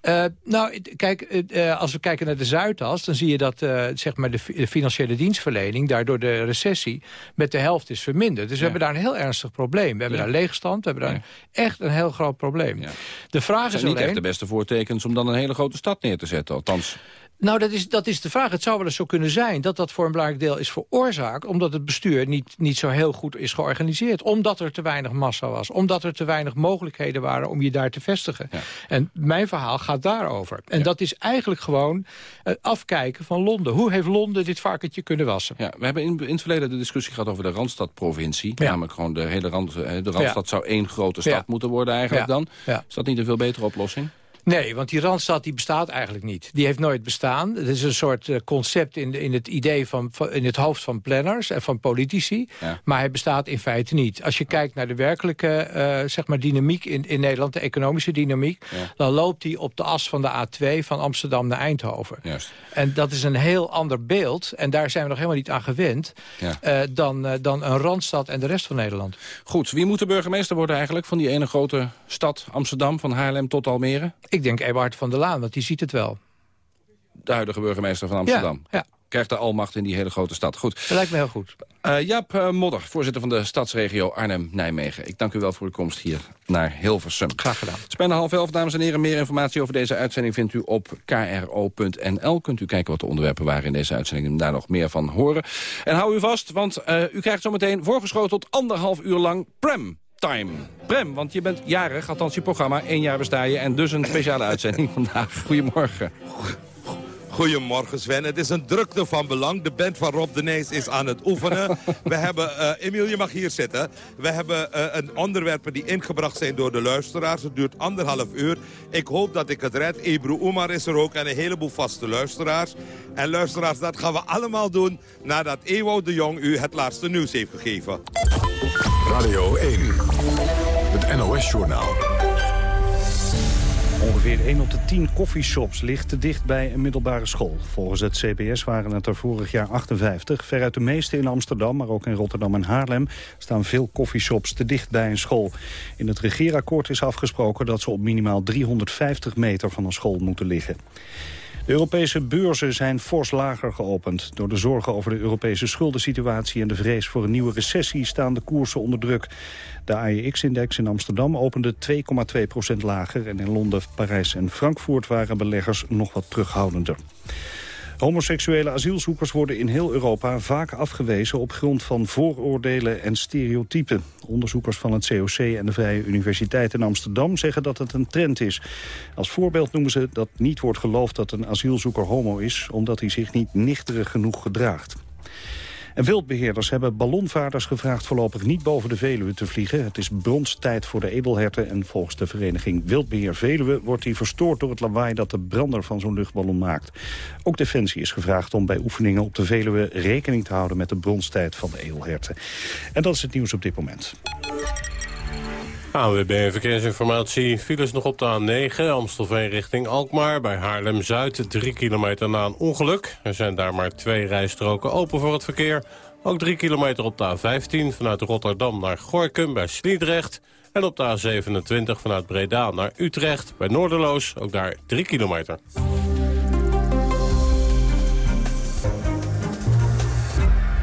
Eh, nou, kijk, eh, als we kijken naar de Zuidas... dan zie je dat zeg maar de, fi- de financiële dienstverlening... daardoor de recessie met de helft is verminderd. Dus we hebben daar een heel ernstig probleem. We hebben Ja. daar leegstand, we hebben daar echt een heel groot probleem. De vraag Dat is zijn niet alleen... echt de beste voortekens om dan een hele grote stad neer te zetten. Althans, Nou, dat is, dat is de vraag. Het zou wel eens zo kunnen zijn dat dat voor een belangrijk deel is veroorzaakt... omdat het bestuur niet, niet zo heel goed is georganiseerd. Omdat er te weinig massa was. Omdat er te weinig mogelijkheden waren om je daar te vestigen. En mijn verhaal gaat daarover. En dat is eigenlijk gewoon het afkijken van Londen. Hoe heeft Londen dit varkentje kunnen wassen? ja, we hebben in, in het verleden de discussie gehad over de Randstad-provincie. Ja. Namelijk gewoon de hele Rand, eh, de Randstad zou één grote stad moeten worden eigenlijk dan. Ja. Is dat niet een veel betere oplossing? Nee, want die Randstad die bestaat eigenlijk niet. Die heeft nooit bestaan. Het is een soort eh, concept in, in het idee van, van- in het hoofd van planners en van politici. Ja. Maar hij bestaat in feite niet. Als je kijkt naar de werkelijke eh, zeg maar dynamiek in, in Nederland, de economische dynamiek, Ja. dan loopt die op de as van de A2 van Amsterdam naar Eindhoven. Juist. En dat is een heel ander beeld. En daar zijn we nog helemaal niet aan gewend. Ja. eh, dan, dan een Randstad en de rest van Nederland. Goed, wie moet de burgemeester worden eigenlijk van die ene grote stad Amsterdam, van Haarlem tot Almere? Ik denk Eberhard van der Laan, want die ziet het wel. De huidige burgemeester van Amsterdam. Ja, ja. krijgt de almacht in die hele grote stad. Goed. Dat lijkt me heel goed. Uh, Jaap uh, Modder, voorzitter van de stadsregio Arnhem-Nijmegen. Ik dank u wel voor uw komst hier naar Hilversum. Graag gedaan. Het is bijna half elf, dames en heren. Meer informatie over deze uitzending vindt u op kro.nl. Kunt u kijken wat de onderwerpen waren in deze uitzending... en daar nog meer van horen. En hou u vast, want uh, u krijgt zometeen voorgeschoteld anderhalf uur lang Prem. Time. Prem, want je bent jarig, althans je programma. één jaar besta je en dus een speciale uitzending [LAUGHS] vandaag. Goedemorgen. Goedemorgen Sven. Het is een drukte van belang. De band van Rob de Nijs is aan het oefenen. [LAUGHS] We hebben, uh, Emiel, je mag hier zitten. We hebben uh, een onderwerpen die ingebracht zijn door de luisteraars. Het duurt anderhalf uur. Ik hoop dat ik het red. Ebru Oemar is er ook en een heleboel vaste luisteraars. En luisteraars, dat gaan we allemaal doen nadat Ewout de Jong u het laatste nieuws heeft gegeven. Radio 1, het NOS-journaal. Ongeveer 1 op de 10 koffieshops ligt te dicht bij een middelbare school. Volgens het CBS waren het er vorig jaar 58. Veruit de meeste in Amsterdam, maar ook in Rotterdam en Haarlem... staan veel koffieshops te dicht bij een school. In het regeerakkoord is afgesproken dat ze op minimaal 350 meter van een school moeten liggen. De Europese beurzen zijn fors lager geopend. Door de zorgen over de Europese schuldensituatie en de vrees voor een nieuwe recessie staan de koersen onder druk. De AEX-index in Amsterdam opende 2,2% lager en in Londen, Parijs en Frankfurt waren beleggers nog wat terughoudender. Homoseksuele asielzoekers worden in heel Europa vaak afgewezen op grond van vooroordelen en stereotypen. Onderzoekers van het COC en de Vrije Universiteit in Amsterdam zeggen dat het een trend is. Als voorbeeld noemen ze dat niet wordt geloofd dat een asielzoeker homo is, omdat hij zich niet nichterig genoeg gedraagt. En wildbeheerders hebben ballonvaarders gevraagd voorlopig niet boven de Veluwe te vliegen. Het is bronstijd voor de edelherten en volgens de vereniging Wildbeheer Veluwe wordt die verstoord door het lawaai dat de brander van zo'n luchtballon maakt. Ook Defensie is gevraagd om bij oefeningen op de Veluwe rekening te houden met de bronstijd van de edelherten. En dat is het nieuws op dit moment. AWB Verkeersinformatie. Files nog op de A9, Amstelveen richting Alkmaar. Bij Haarlem-Zuid, 3 kilometer na een ongeluk. Er zijn daar maar twee rijstroken open voor het verkeer. Ook 3 kilometer op de A15 vanuit Rotterdam naar Gorkum bij Sliedrecht. En op de A27 vanuit Breda naar Utrecht bij Noorderloos. Ook daar 3 kilometer.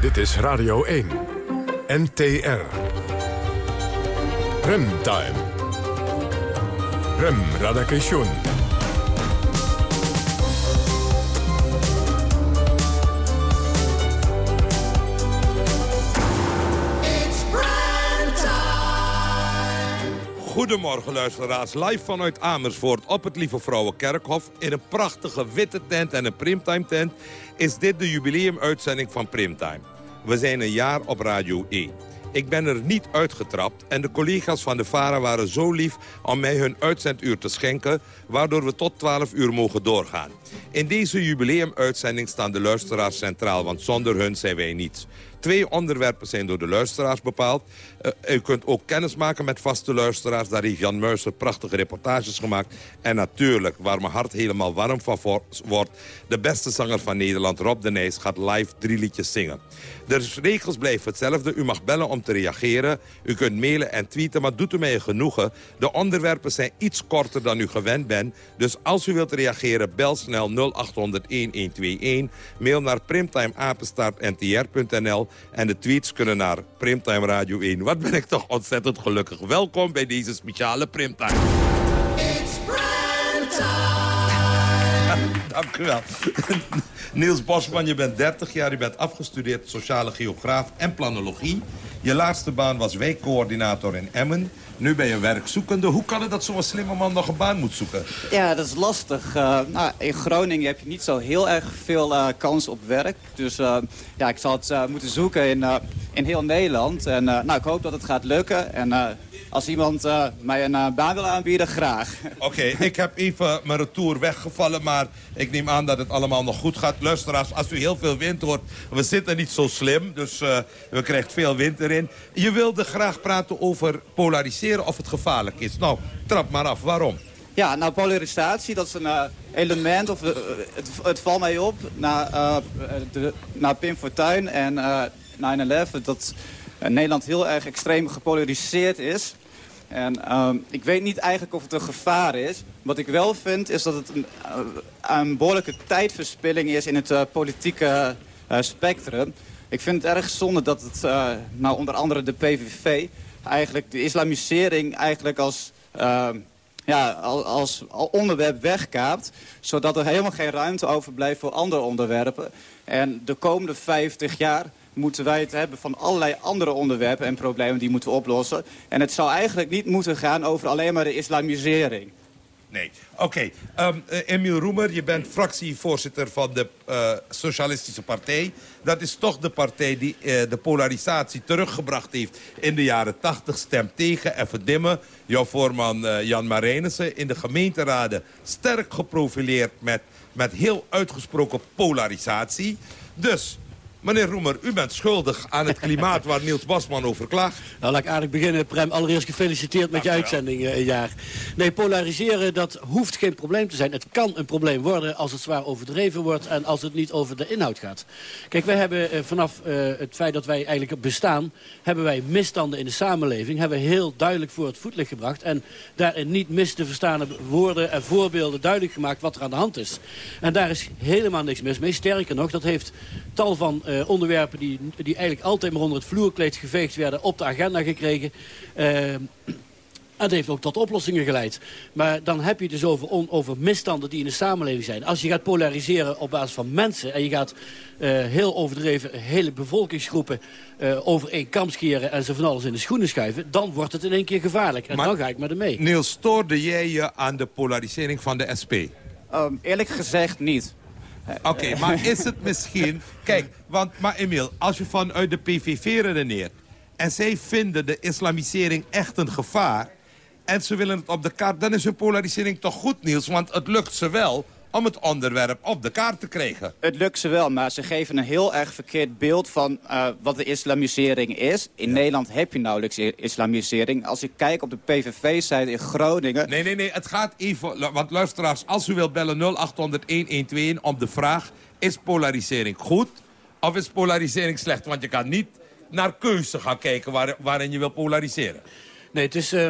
Dit is Radio 1. NTR. Remtime. Rem Radakation. Goedemorgen luisteraars, live vanuit Amersfoort op het Lieve Vrouwenkerkhof... in een prachtige witte tent en een Primtime tent... is dit de jubileumuitzending van Primtime. We zijn een jaar op Radio 1. Ik ben er niet uitgetrapt en de collega's van de VARA waren zo lief om mij hun uitzenduur te schenken, waardoor we tot 12 uur mogen doorgaan. In deze jubileumuitzending staan de luisteraars centraal, want zonder hun zijn wij niets. Twee onderwerpen zijn door de luisteraars bepaald. Uh, u kunt ook kennis maken met vaste luisteraars. Daar heeft Jan Meuser prachtige reportages gemaakt. En natuurlijk, waar mijn hart helemaal warm van wordt... de beste zanger van Nederland, Rob de Nijs, gaat live drie liedjes zingen. De regels blijven hetzelfde. U mag bellen om te reageren. U kunt mailen en tweeten, maar doet u mij een genoegen. De onderwerpen zijn iets korter dan u gewend bent. Dus als u wilt reageren, bel snel 0800-1121. Mail naar primtimeapenstaartntr.nl. En de tweets kunnen naar Primtime Radio 1. Wat ben ik toch ontzettend gelukkig. Welkom bij deze speciale Primtime. It's [LAUGHS] Dank u wel. Niels Bosman, je bent 30 jaar, je bent afgestudeerd sociale geograaf en planologie. Je laatste baan was wijkcoördinator in Emmen. Nu ben je werkzoekende. Hoe kan het dat zo'n slimme man nog een baan moet zoeken? Ja, dat is lastig. Uh, nou, in Groningen heb je niet zo heel erg veel uh, kans op werk. Dus uh, ja, ik zal het moeten zoeken in, in heel Nederland. En nou, ik hoop dat het gaat lukken. En als iemand mij een baan wil aanbieden, graag. Oké, ik heb even mijn retour weggevallen, maar ik neem aan dat het allemaal nog goed gaat. Luisteraars, als u heel veel wind hoort, we zitten niet zo slim, dus we krijgen veel wind erin. Je wilde graag praten over polarisering of het gevaarlijk is. Nou, trap maar af. Waarom? Ja, nou, polarisatie, dat is een uh, element, of uh, het, het, valt mij op, na, uh, de, na Pim Fortuyn en 9-11, dat Nederland heel erg extreem gepolariseerd is. En ehm, ik weet niet eigenlijk of het een gevaar is. Wat ik wel vind is dat het een, eh, behoorlijke tijdverspilling is in het eh, politieke eh, spectrum. Ik vind het erg zonde dat het, nou onder andere de PVV, eigenlijk de islamisering eigenlijk als, ehm, ja, als, als onderwerp wegkaapt. Zodat er helemaal geen ruimte overblijft voor andere onderwerpen. En de komende 50 jaar moeten wij het hebben van allerlei andere onderwerpen en problemen die moeten oplossen. En het zou eigenlijk niet moeten gaan over alleen maar de islamisering. Nee. Oké. Okay. Ehm, uh, Emiel Roemer, je bent fractievoorzitter van de uh, Socialistische Partij. Dat is toch de partij die uh, de polarisatie teruggebracht heeft in de jaren 80. Stemt tegen en verdimmen. Jouw voorman Jan Marijnissen in de gemeenteraden sterk geprofileerd met, met heel uitgesproken polarisatie. Dus Meneer Roemer, u bent schuldig aan het klimaat waar Niels Basman over klaagt. Nou, laat ik aardig beginnen. Prem, allereerst gefeliciteerd met je uitzending een jaar. Nee, polariseren, dat hoeft geen probleem te zijn. Het kan een probleem worden als het zwaar overdreven wordt... en als het niet over de inhoud gaat. Kijk, wij hebben uh, vanaf uh, het feit dat wij eigenlijk bestaan... hebben wij misstanden in de samenleving... hebben we heel duidelijk voor het voetlicht gebracht... en daarin niet mis te verstaande woorden en voorbeelden duidelijk gemaakt... wat er aan de hand is. En daar is helemaal niks mis mee. Sterker nog, dat heeft tal van uh, onderwerpen die, die eigenlijk altijd maar onder het vloerkleed geveegd werden op de agenda gekregen. Uh, het heeft ook tot oplossingen geleid. Maar dan heb je het dus over, on, over misstanden die in de samenleving zijn. Als je gaat polariseren op basis van mensen... en je gaat uh, heel overdreven hele bevolkingsgroepen uh, over één kam scheren... en ze van alles in de schoenen schuiven... dan wordt het in één keer gevaarlijk. En maar, dan ga ik met hem mee. Niels, stoorde jij je aan de polarisering van de SP? Um, eerlijk gezegd niet. Oké, maar is het misschien... Kijk, want, maar Emiel, als je vanuit de PVV redeneert... en zij vinden de islamisering echt een gevaar... en ze willen het op de kaart... dan is hun polarisering toch goed, Niels? Want het lukt ze wel om het onderwerp op de kaart te krijgen. Het lukt ze wel, maar ze geven een heel erg verkeerd beeld van uh, wat de islamisering is. In ja. Nederland heb je nauwelijks islamisering. Als ik kijk op de PVV-site in Groningen... Nee, nee, nee, het gaat even... Want luisteraars, als u wilt bellen 0800-1121 om de vraag... is polarisering goed of is polarisering slecht? Want je kan niet naar keuze gaan kijken waar, waarin je wil polariseren. Nee, het is, uh,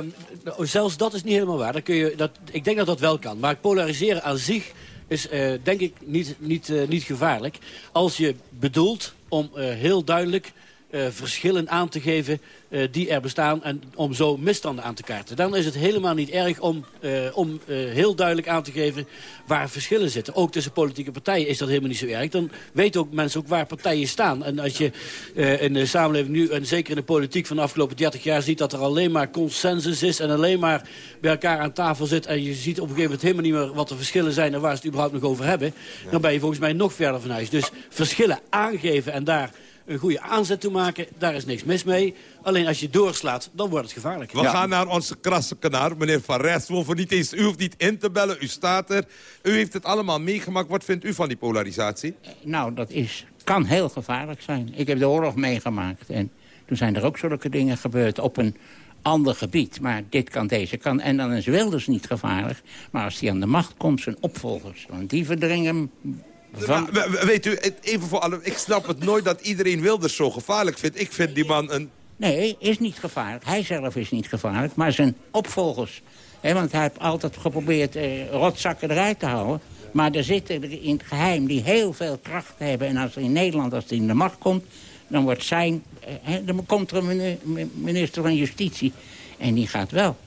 zelfs dat is niet helemaal waar. Dat kun je, dat, ik denk dat dat wel kan. Maar polariseren aan zich is uh, denk ik niet, niet, uh, niet gevaarlijk. Als je bedoelt om heel duidelijk uh, verschillen aan te geven uh, die er bestaan... en om zo misstanden aan te kaarten. Dan is het helemaal niet erg om, uh, om heel duidelijk aan te geven waar verschillen zitten. Ook tussen politieke partijen is dat helemaal niet zo erg. Dan weten ook mensen ook waar partijen staan. En als je in de samenleving nu, en zeker in de politiek van de afgelopen 30 jaar... ziet dat er alleen maar consensus is en alleen maar bij elkaar aan tafel zit... en je ziet op een gegeven moment helemaal niet meer wat de verschillen zijn... en waar ze het überhaupt nog over hebben... dan ben je volgens mij nog verder van huis. Dus verschillen aangeven en daar een goede aanzet toe maken. Daar is niks mis mee. Alleen als je doorslaat, dan wordt het gevaarlijk. We ja. gaan naar onze krasse kanaar, meneer Van Rest. We hoeven niet eens, u hoeft niet in te bellen, u staat er. U heeft het allemaal meegemaakt. Wat vindt u van die polarisatie? Nou, dat is, kan heel gevaarlijk zijn. Ik heb de oorlog meegemaakt. En toen zijn er ook zulke dingen gebeurd op een ander gebied. Maar dit kan, deze kan. En dan is Wilders niet gevaarlijk. Maar als hij aan de macht komt, zijn opvolgers. Want die verdringen van... weet u, even voor alle... Ik snap het nooit dat iedereen Wilders zo gevaarlijk vindt. Ik vind die man een... Nee, is niet gevaarlijk. Hij zelf is niet gevaarlijk, maar zijn opvolgers. He, want hij heeft altijd geprobeerd eh, rotzakken eruit te houden. Maar er zitten er in het geheim die heel veel kracht hebben. En als er in Nederland, als hij in de macht komt... dan wordt zijn... Eh, dan komt er een minister van Justitie. En die gaat wel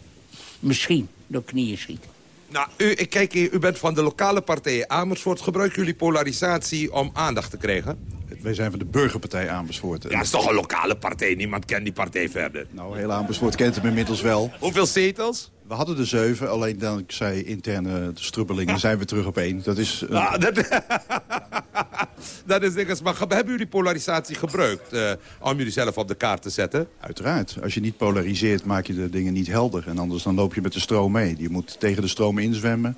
misschien door knieën schieten. Nou, u, kijk, u bent van de lokale partij Amersfoort. Gebruiken jullie polarisatie om aandacht te krijgen? Wij zijn van de Burgerpartij Amersfoort. Ja, dat is toch een lokale partij? Niemand kent die partij verder. Nou, heel Amersfoort kent hem inmiddels wel. Hoeveel zetels? We hadden er zeven, alleen dankzij interne strubbelingen zijn we terug op één. Dat is... Een... Ah, dat... [LAUGHS] dat is niks. Maar hebben jullie polarisatie gebruikt uh, om jullie zelf op de kaart te zetten? Uiteraard. Als je niet polariseert, maak je de dingen niet helder. En anders dan loop je met de stroom mee. Je moet tegen de stroom inzwemmen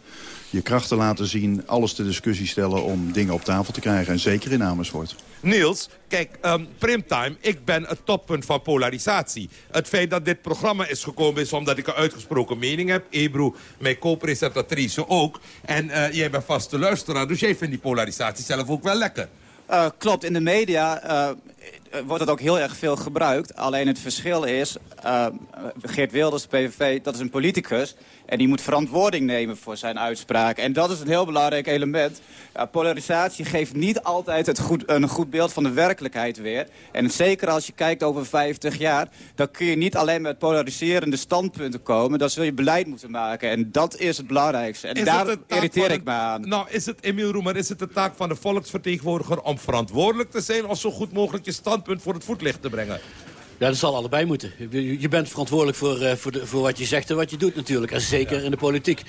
je krachten laten zien, alles ter discussie stellen om dingen op tafel te krijgen. En zeker in Amersfoort. Niels, kijk, um, Primtime, ik ben het toppunt van polarisatie. Het feit dat dit programma is gekomen is omdat ik een uitgesproken mening heb. Ebro, mijn co-presentatrice ook. En uh, jij bent vaste luisteraar, dus jij vindt die polarisatie zelf ook wel lekker. Uh, klopt, in de media uh, wordt het ook heel erg veel gebruikt. Alleen het verschil is, uh, Geert Wilders, PVV, dat is een politicus. En die moet verantwoording nemen voor zijn uitspraken. En dat is een heel belangrijk element. Uh, polarisatie geeft niet altijd het goed, een goed beeld van de werkelijkheid weer. En zeker als je kijkt over 50 jaar... dan kun je niet alleen met polariserende standpunten komen. Dan zul je beleid moeten maken. En dat is het belangrijkste. En Is daar irriteer ik me aan. Nou, is het, Emiel Roemer, is het de taak van de volksvertegenwoordiger... om verantwoordelijk te zijn of zo goed mogelijk je standpunt voor het voetlicht te brengen? Ja, dat zal allebei moeten. Je, bent verantwoordelijk voor, eh, voor, de, voor wat je zegt en wat je doet natuurlijk. En zeker in de politiek.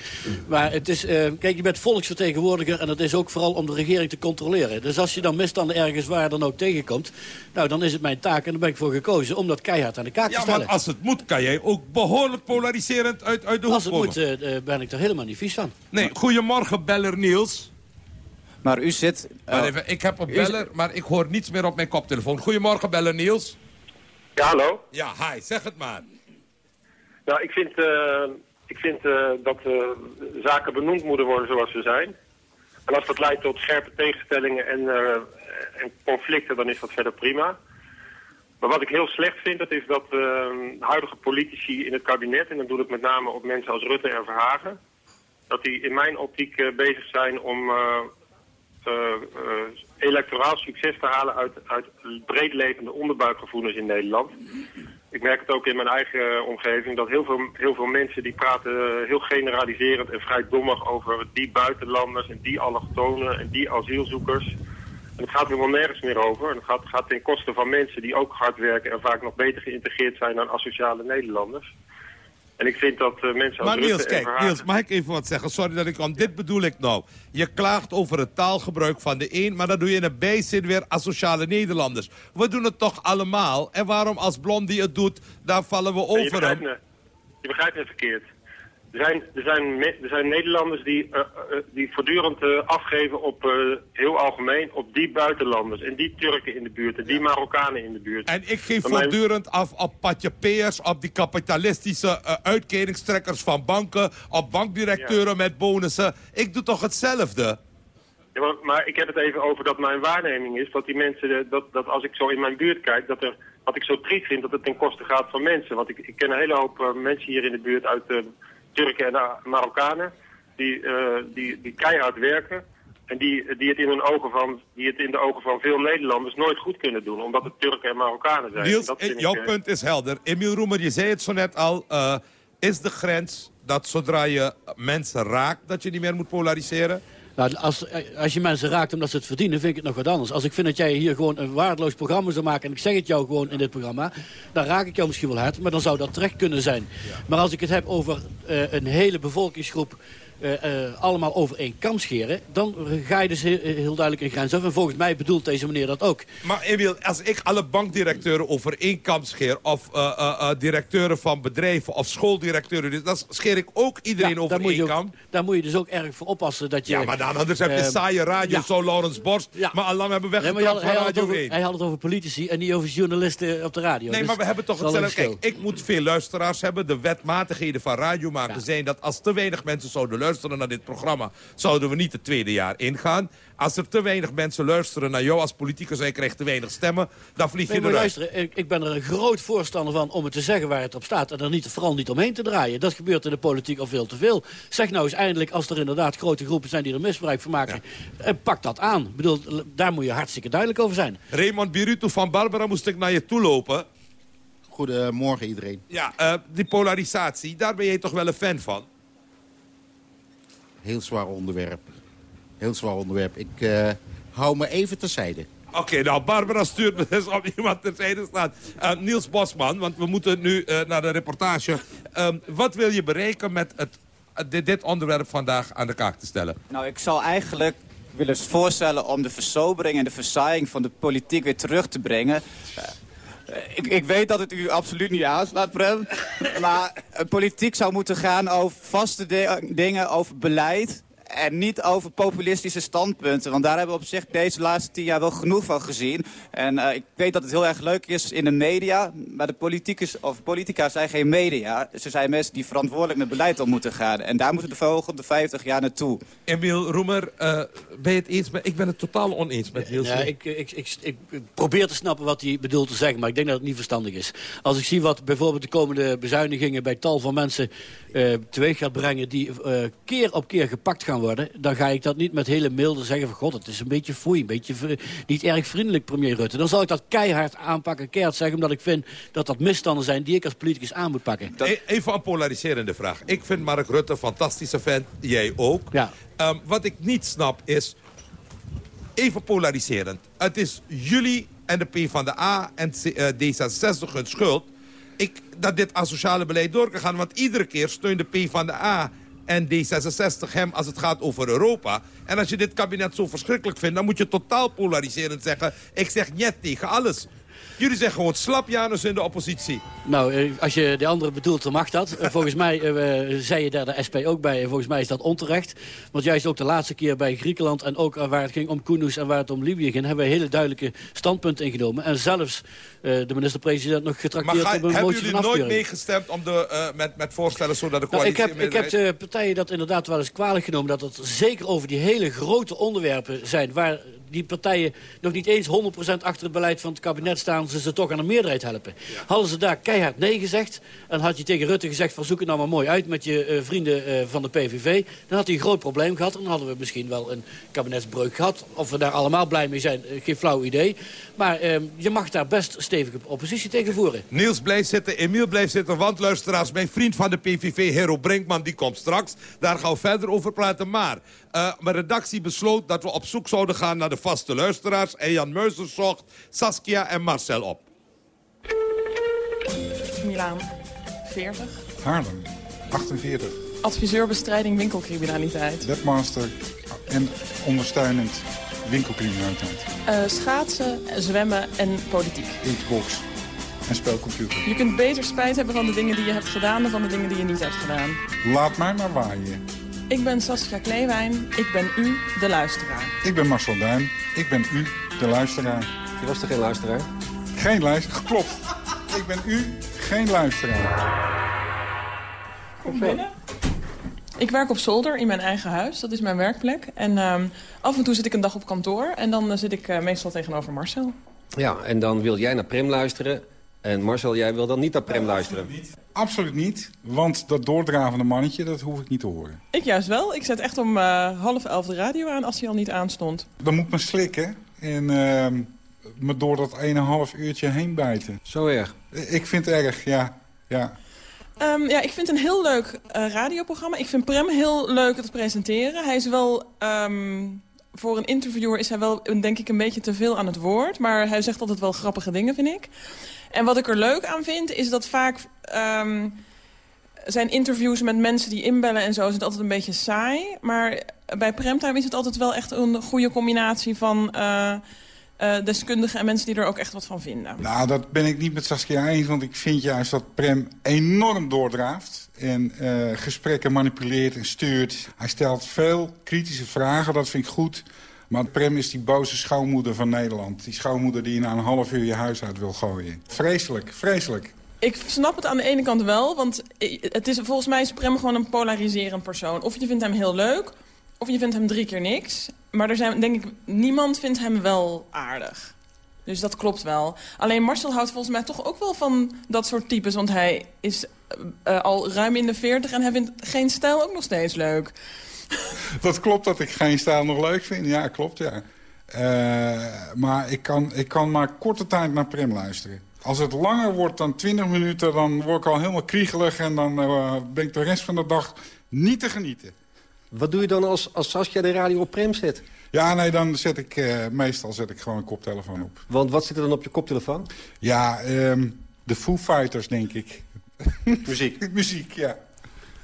Maar het is, eh, kijk, je bent volksvertegenwoordiger... en dat is ook vooral om de regering te controleren. Dus als je dan misstanden ergens waar dan ook tegenkomt... nou, dan is het mijn taak en daar ben ik voor gekozen... om dat keihard aan de kaak te Ja, stellen. maar als het moet, kan jij ook behoorlijk polariserend uit, uit de hoek Als het komen. moet, eh, ben ik er helemaal niet vies van. Nee, goedemorgen, beller Niels. Maar u zit... Maar even, ik heb een beller, maar ik hoor niets meer op mijn koptelefoon. Goedemorgen, beller Niels. Ja, hallo? Ja, hi, zeg het maar. Nou, ik vind, eh, ik vind eh, dat eh, zaken benoemd moeten worden zoals ze zijn. En als dat leidt tot scherpe tegenstellingen en, eh, en conflicten, dan is dat verder prima. Maar wat ik heel slecht vind, dat is dat eh, huidige politici in het kabinet... en dan doe ik met name op mensen als Rutte en Verhagen... dat die in mijn optiek eh, bezig zijn om eh, eh, eh, electoraal succes te halen... uit, uit breed levende onderbuikgevoelens in Nederland... Ik merk het ook in mijn eigen omgeving dat heel veel, heel veel mensen die praten eh, heel generaliserend en vrij dommig over die buitenlanders en die allochtonen en die asielzoekers. En het gaat helemaal nergens meer over. En het gaat, gaat ten koste van mensen die ook hard werken en vaak nog beter geïntegreerd zijn dan asociale Nederlanders. En ik vind dat eh, mensen Maar Niels, kijk. Niels, mag ik even wat zeggen? Sorry dat ik kwam. Dit bedoel ik nou. Je klaagt over het taalgebruik van de een, maar dan doe je in een bijzin weer asociale Nederlanders. We doen het toch allemaal? En waarom als Blondie het doet, daar vallen we je over hem? me. Je begrijpt me verkeerd. Er zijn, er zijn, er zijn Nederlanders die, eh, eh, die voortdurend eh, afgeven op eh, heel algemeen op die buitenlanders. En die Turken in de buurt en die Marokkanen in de buurt. En ik geef mijn- voortdurend af op patjepeers, op die kapitalistische eh, uitkeringstrekkers van banken, op bankdirecteuren met bonussen. Ik doe toch hetzelfde? Ja, maar, maar ik heb het even over dat mijn waarneming is dat die mensen, eh, dat, dat als ik zo in mijn buurt kijk, dat er, wat ik zo triest vind, dat het ten koste gaat van mensen. Want ik, ik ken een hele hoop eh, mensen hier in de buurt uit eh, Turken en Marokkanen, die, eh, die, die keihard werken. En die, die, het in hun ogen van, die het in de ogen van veel Nederlanders nooit goed kunnen doen, omdat het Turken en Marokkanen zijn. Niels, Dat eh, jouw ik, eh, punt is helder. Emiel Roemer, je zei het zo net al. is de grens dat zodra je mensen raakt, dat je niet meer moet polariseren? Nou, als, als je mensen raakt omdat ze het verdienen, vind ik het nog wat anders. Als ik vind dat jij hier gewoon een waardeloos programma zou maken... en ik zeg het jou gewoon in dit programma... dan raak ik jou misschien wel hard, maar dan zou dat terecht kunnen zijn. Maar als ik het heb over eh, een hele bevolkingsgroep... eh, eh, allemaal over één kam scheren... dan ga je dus heel, heel duidelijk een grens af. En volgens mij bedoelt deze meneer dat ook. Maar Emiel, als ik alle bankdirecteuren over één kam scheer... of eh, directeuren van bedrijven of schooldirecteuren... dus dan scheer ik ook iedereen Ja, over één ook- kam. Daar moet je dus ook erg voor oppassen dat je... Ja, maar dan anders heb je eh, saaie radio, ja. zo Laurens Borst. Maar allang hebben we weggetrapt van Radio over, 1. hij had het over politici en niet over journalisten op de radio. Nee, Dus maar we hebben toch hetzelfde. Kijk, ik moet veel luisteraars hebben. De wetmatigheden van radio maken zijn dat als te weinig mensen zouden luisteren naar dit programma, zouden we niet het tweede jaar ingaan. Als er te weinig mensen luisteren naar jou als politicus en je krijgt te weinig stemmen, dan vlieg je Nee, eruit. ik, ik ben er een groot voorstander van om het te zeggen waar het op staat... en er niet, vooral niet omheen te draaien. Dat gebeurt in de politiek al veel te veel. Zeg nou eens eindelijk, als er inderdaad grote groepen zijn die er misbruik van maken... en pak dat aan. Ik bedoel, daar moet je hartstikke duidelijk over zijn. Raymond Birutu van Barbara moest ik naar je toe lopen. Goedemorgen iedereen. Ja, eh, die polarisatie, daar ben je toch wel een fan van? Heel zwaar onderwerp. Heel zwaar onderwerp. Ik eh, hou me even terzijde. Oké, nou, Barbara stuurt me dus op iemand terzijde staat. Eh, Niels Bosman, want we moeten nu eh, naar de reportage. Ehm, wat wil je bereiken met het, dit, dit onderwerp vandaag aan de kaak te stellen? Nou, ik zou eigenlijk willen voorstellen om de versobering en de versaaiing van de politiek weer terug te brengen. Ik, ik weet dat het u absoluut niet aanslaat, Prem. Maar eh, politiek zou moeten gaan over vaste di- dingen, over beleid. En niet over populistische standpunten. Want daar hebben we op zich deze laatste tien jaar wel genoeg van gezien. En uh, ik weet dat het heel erg leuk is in de media. Maar de politicus, of politica zijn geen media. Ze zijn mensen die verantwoordelijk met beleid om moeten gaan. En daar moeten de volgende 50 jaar naartoe. Emiel Roemer, uh, ben je het eens met... Ik ben het totaal oneens met Niels. Ja, ik, ik, ik, ik, probeer te snappen wat hij bedoelt te zeggen. Maar ik denk dat het niet verstandig is. Als ik zie wat bijvoorbeeld de komende bezuinigingen... bij tal van mensen uh, teweeg gaat brengen... die uh, keer op keer gepakt gaan worden... dan ga ik dat niet met hele milde zeggen van... god, het is een beetje foei, een beetje niet erg vriendelijk, premier Rutte. Dan zal ik dat keihard aanpakken, keihard zeggen... omdat ik vind dat dat misstanden zijn die ik als politicus aan moet pakken. Dat... E-, even een polariserende vraag. Ik vind Mark Rutte een fantastische vent, jij ook. Ja. Um, wat ik niet snap is... Even polariserend. Het is jullie en de PvdA en uh, D66 hun schuld... Ik, dat dit asociale beleid door kan gaan. Want iedere keer steunt de PvdA en D66 hem als het gaat over Europa. En als je dit kabinet zo verschrikkelijk vindt... dan moet je totaal polariserend zeggen... ik zeg niet tegen alles. Jullie zijn gewoon slapjanus in de oppositie. Nou, eh, als je de andere bedoelt, dan mag dat. [LAUGHS] Eh, volgens mij uh, zei je daar de SP ook bij. En volgens mij is dat onterecht. Want juist ook de laatste keer bij Griekenland... en ook waar het ging om Kunduz en waar het om Libië ging... hebben we hele duidelijke standpunten ingenomen. En zelfs uh, de minister-president nog getrakteerd maar op een hebben motie jullie nooit meegestemd om de, uh, met, met voorstellen zodat de nou, coalitie... ik, heb, ik heb de partijen dat inderdaad wel eens kwalijk genomen... dat het zeker over die hele grote onderwerpen zijn... waar die partijen nog niet eens 100% achter het beleid van het kabinet staan... ze ze toch aan een meerderheid helpen. Ja. Hadden ze daar keihard nee gezegd... en had je tegen Rutte gezegd van zoek het nou maar mooi uit... met je uh, vrienden uh, van de PVV... dan had hij een groot probleem gehad... en dan hadden we misschien wel een kabinetsbreuk gehad. Of we daar allemaal blij mee zijn, uh, geen flauw idee. Maar je mag daar best stevige oppositie tegen voeren. Niels blijft zitten, Emiel blijft zitten... want luisteraars, mijn vriend van de PVV, Hero Brinkman... die komt straks. Daar gaan we verder over praten. Maar mijn redactie besloot dat we op zoek zouden gaan... naar de vaste luisteraars. En Jan zocht Saskia en Marcel op. Milaan, 40. Haarlem, 48. Adviseur bestrijding winkelcriminaliteit. Webmaster en ondersteunend winkelcriminaliteit. Uh, schaatsen, zwemmen en politiek. Xbox en spelcomputer. Je kunt beter spijt hebben van de dingen die je hebt gedaan... dan van de dingen die je niet hebt gedaan. Laat mij maar waaien. Ik ben Saskia Kleewijn. Ik ben u, de luisteraar. Ik ben Marcel Duin. Ik ben u, de luisteraar. Je was toch geen luisteraar? Geen luisteraar, klopt. Ik ben u, geen luisteraar. Kom binnen. Ik werk op zolder in mijn eigen huis. Dat is mijn werkplek. En uh, af en toe zit ik een dag op kantoor. En dan uh, zit ik uh, meestal tegenover Marcel. Ja, en dan wil jij naar Prem luisteren. En Marcel, jij wil dan niet naar Prem luisteren? Absoluut niet. Absoluut niet, want dat doordravende mannetje, dat hoef ik niet te horen. Ik juist wel. Ik zet echt om uh, half elf de radio aan als hij al niet aanstond. Dan moet me slikken en uh, me door dat ene half uurtje heen bijten. Zo erg? Ik vind het erg, ja. ja. Um, ja, ik vind het een heel leuk uh, radioprogramma. Ik vind Prem heel leuk te presenteren. Hij is wel... Um, voor een interviewer is hij wel, denk ik, een beetje te veel aan het woord. Maar hij zegt altijd wel grappige dingen, vind ik. En wat ik er leuk aan vind, is dat vaak... Um, zijn interviews met mensen die inbellen en zo... is het altijd een beetje saai. Maar bij Premtime is het altijd wel echt een goede combinatie van... Uh, uh, deskundigen en mensen die er ook echt wat van vinden. Nou, dat ben ik niet met Saskia eens. Want ik vind juist dat Prem enorm doordraaft. En uh, gesprekken manipuleert en stuurt. Hij stelt veel kritische vragen, dat vind ik goed. Maar Prem is die boze schoonmoeder van Nederland. Die schoonmoeder die je na een half uur je huis uit wil gooien. Vreselijk, vreselijk. Ik snap het aan de ene kant wel, want het is, volgens mij is Prem gewoon een polariserend persoon. Of je vindt hem heel leuk, of je vindt hem drie keer niks. Maar er zijn, denk ik, niemand vindt hem wel aardig. Dus dat klopt wel. Alleen Marcel houdt volgens mij toch ook wel van dat soort types. Want hij is uh, al ruim in de veertig en hij vindt geen stijl ook nog steeds leuk. [LAUGHS] Dat klopt dat ik geen stijl nog leuk vind. Ja, klopt, ja. Uh, maar ik kan, ik kan maar korte tijd naar Prim luisteren. Als het langer wordt dan 20 minuten, dan word ik al helemaal kriegelig... en dan uh, ben ik de rest van de dag niet te genieten. Wat doe je dan als, als Saskia de radio op Prem zet? Ja, nee, dan zet ik, uh, meestal zet ik gewoon een koptelefoon op. Want wat zit er dan op je koptelefoon? Ja, um, de Foo Fighters, denk ik. Muziek? [LAUGHS] Muziek, ja.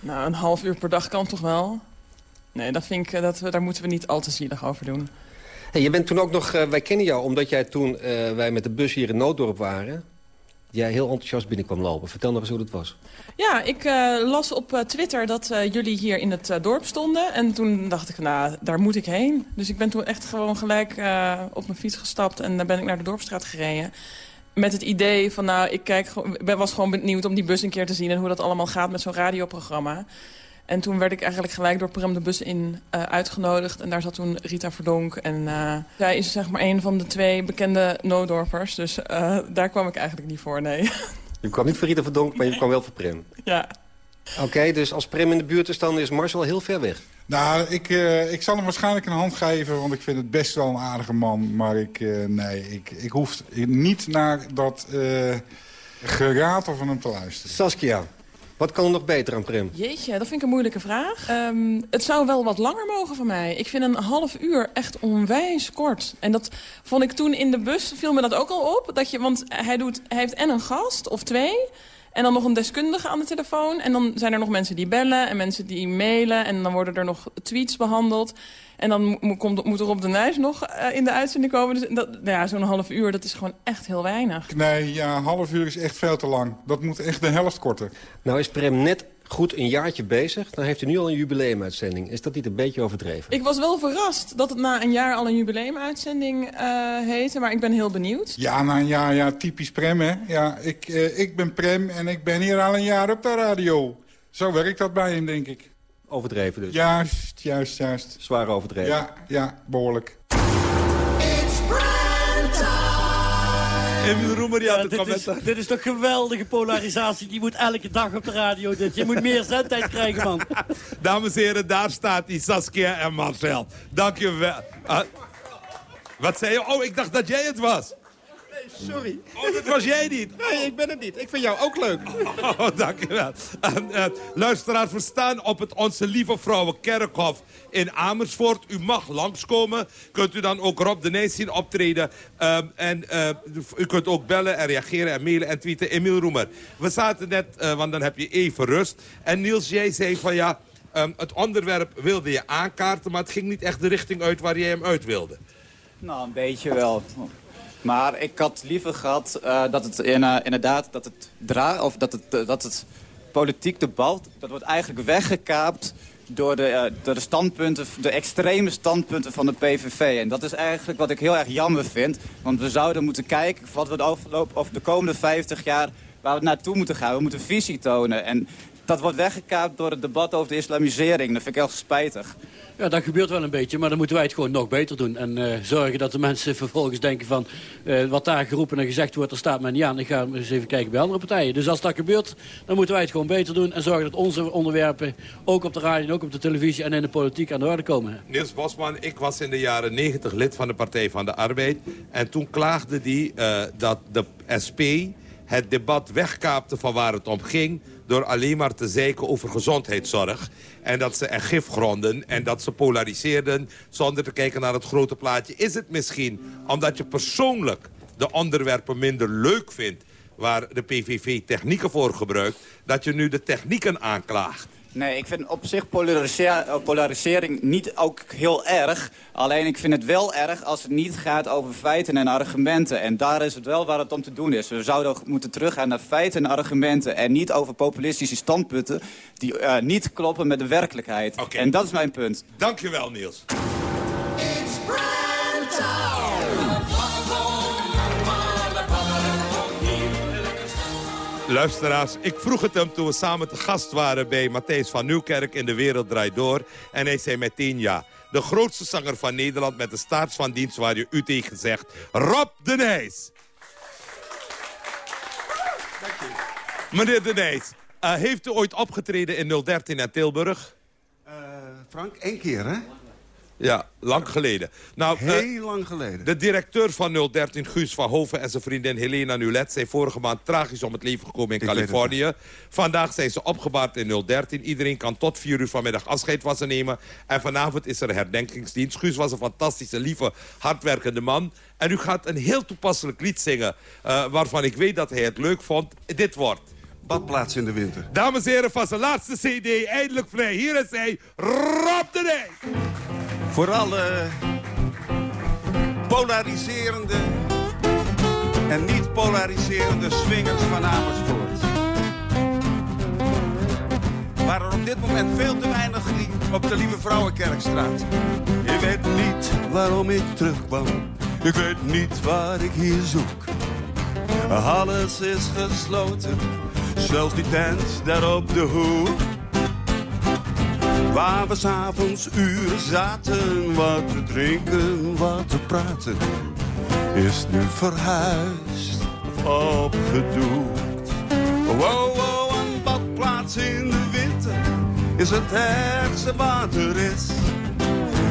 Nou, een half uur per dag kan toch wel? Nee, dat vind ik, dat, daar moeten we niet al te zielig over doen. Hey, je bent toen ook nog, uh, wij kennen jou omdat jij toen uh, wij met de bus hier in Nooddorp waren. jij heel enthousiast binnenkwam lopen. Vertel nog eens hoe dat was. Ja, ik eh, las op eh, Twitter dat eh, jullie hier in het dorp stonden. En toen dacht ik, nou, daar moet ik heen. Dus ik ben toen echt gewoon gelijk op mijn fiets gestapt... en dan ben ik naar de Dorpstraat gereden. Met het idee van, nou, ik kijk, ben, was gewoon benieuwd om die bus een keer te zien... en hoe dat allemaal gaat met zo'n radioprogramma. En toen werd ik eigenlijk gelijk door Prem de bus in uitgenodigd. En daar zat toen Rita Verdonk. En zij is zeg maar een van de twee bekende Noodorpers. Dus daar kwam ik eigenlijk niet voor, nee. [LAUGHS] Je kwam niet voor Rita Verdonk, maar je kwam wel voor Prem. Ja. Oké, dus als Prem in de buurt is, dan is Marcel heel ver weg. Nou, ik, uh, ik zal hem waarschijnlijk een hand geven, want ik vind het best wel een aardige man. Maar ik, uh, nee, ik, ik hoef niet naar dat uh, geratel van hem te luisteren. Saskia, wat kan er nog beter aan Prem? Jeetje, dat vind ik een moeilijke vraag. Um, het zou wel wat langer mogen van mij. Ik vind een half uur echt onwijs kort. En dat vond ik toen in de bus, viel me dat ook al op. Dat je, want hij, doet, hij heeft en een gast, of twee... En dan nog een deskundige aan de telefoon. En dan zijn er nog mensen die bellen en mensen die mailen. En dan worden er nog tweets behandeld. En dan komt, moet er op de Nijs nog uh, in de uitzending komen. Dus dat, nou ja, zo'n half uur, dat is gewoon echt heel weinig. Nee, ja, een half uur is echt veel te lang. Dat moet echt de helft korter. Nou is Prem net goed een jaartje bezig. Dan heeft u nu al een jubileumuitzending. Is dat niet een beetje overdreven? Ik was wel verrast dat het na een jaar al een jubileumuitzending uh, heette. Maar ik ben heel benieuwd. Ja, na een jaar, ja, typisch Prem, hè. Ja, ik, uh, ik ben Prem en ik ben hier al een jaar op de radio. Zo werkt dat bij hem, denk ik. Overdreven dus? Juist, juist, juist. Zwaar overdreven? Ja, ja, behoorlijk. Roemer, dit, is, dit is toch geweldige polarisatie. Die moet elke dag op de radio. Dit. Je moet meer zendtijd krijgen, man. [LAUGHS] Dames en heren, daar staat die Saskia en Marcel. Dank je wel. Uh, wat zei je? Oh, ik dacht dat jij het was. Sorry. Oh, dat was jij niet. Nee, ik ben het niet. Ik vind jou ook leuk. Oh, dankjewel. Uh, uh, luisteraars, we staan op het Onze Lieve Vrouwen Kerkhof in Amersfoort. U mag langskomen. Kunt u dan ook Rob de Nijs zien optreden. Uh, en uh, u kunt ook bellen en reageren en mailen en tweeten. Emiel Roemer, we zaten net, uh, want dan heb je even rust. En Niels, jij zei van ja, um, het onderwerp wilde je aankaarten... maar het ging niet echt de richting uit waar jij hem uit wilde. Nou, een beetje wel. Maar ik had liever gehad uh, dat het in, uh, inderdaad dat het dra of dat het, uh, dat het politiek debat dat wordt eigenlijk weggekaapt door de, door de standpunten, de extreme standpunten van de PVV. En dat is eigenlijk wat ik heel erg jammer vind. Want we zouden moeten kijken wat we de afgelopen of de komende 50 jaar waar we naartoe moeten gaan. We moeten visie tonen. En dat wordt weggekaapt door het debat over de islamisering. Dat vind ik heel spijtig. Ja, dat gebeurt wel een beetje, maar dan moeten wij het gewoon nog beter doen. En uh, zorgen dat de mensen vervolgens denken van... Uh, wat daar geroepen en gezegd wordt, er staat mij niet aan. Ik ga eens even kijken bij andere partijen. Dus als dat gebeurt, dan moeten wij het gewoon beter doen... en zorgen dat onze onderwerpen ook op de radio en ook op de televisie... en in de politiek aan de orde komen. Niels Bosman, ik was in de jaren 90 lid van de Partij van de Arbeid. En toen klaagde die uh, dat de SP het debat wegkaapte van waar het om ging door alleen maar te zeiken over gezondheidszorg. En dat ze er gifgronden en dat ze polariseerden zonder te kijken naar het grote plaatje. Is het misschien omdat je persoonlijk de onderwerpen minder leuk vindt... waar de PVV technieken voor gebruikt, dat je nu de technieken aanklaagt? Nee, ik vind op zich polarisering niet ook heel erg. Alleen ik vind het wel erg als het niet gaat over feiten en argumenten. En daar is het wel waar het om te doen is. We zouden moeten teruggaan naar feiten en argumenten... en niet over populistische standpunten die uh, niet kloppen met de werkelijkheid. Okay. En dat is mijn punt. Dankjewel, Niels. Luisteraars, ik vroeg het hem toen we samen te gast waren bij Matthijs van Nieuwkerk in De Wereld Draait Door. En hij zei meteen ja. De grootste zanger van Nederland met de staats van dienst waar je u tegen zegt. Rob de Nijs. Meneer de Nijs, uh, heeft u ooit opgetreden in 013 in Tilburg? Uh, Frank, één keer hè? Ja, lang geleden. Nou, Heel uh, lang geleden. De directeur van 013, Guus van Hoven en zijn vriendin Helena Nulet... zijn vorige maand tragisch om het leven gekomen in Ik Californië. Vandaag zijn ze opgebaard in 013. Iedereen kan tot 4 uur vanmiddag afscheid van ze nemen. En vanavond is er een herdenkingsdienst. Guus was een fantastische, lieve, hardwerkende man. En u gaat een heel toepasselijk lied zingen... Uh, waarvan ik weet dat hij het leuk vond. Dit wordt... Badplaats in de winter. Dames en heren, van zijn laatste cd, eindelijk vrij. Hier is hij, Rob de Nijs. Voor alle polariserende En niet polariserende swingers van Amersfoort. Waar er op dit moment veel te weinig op de Lieve Vrouwenkerkstraat. Je weet niet waarom ik terugkwam. Ik weet niet waar ik hier zoek. Alles is gesloten, zelfs die tent daar op de hoek. Waar we s'avonds uren zaten, wat te drinken, wat te praten. Is nu verhuisd, opgedoekt. Wow, wow, een badplaats in de winter is het ergste wat er is.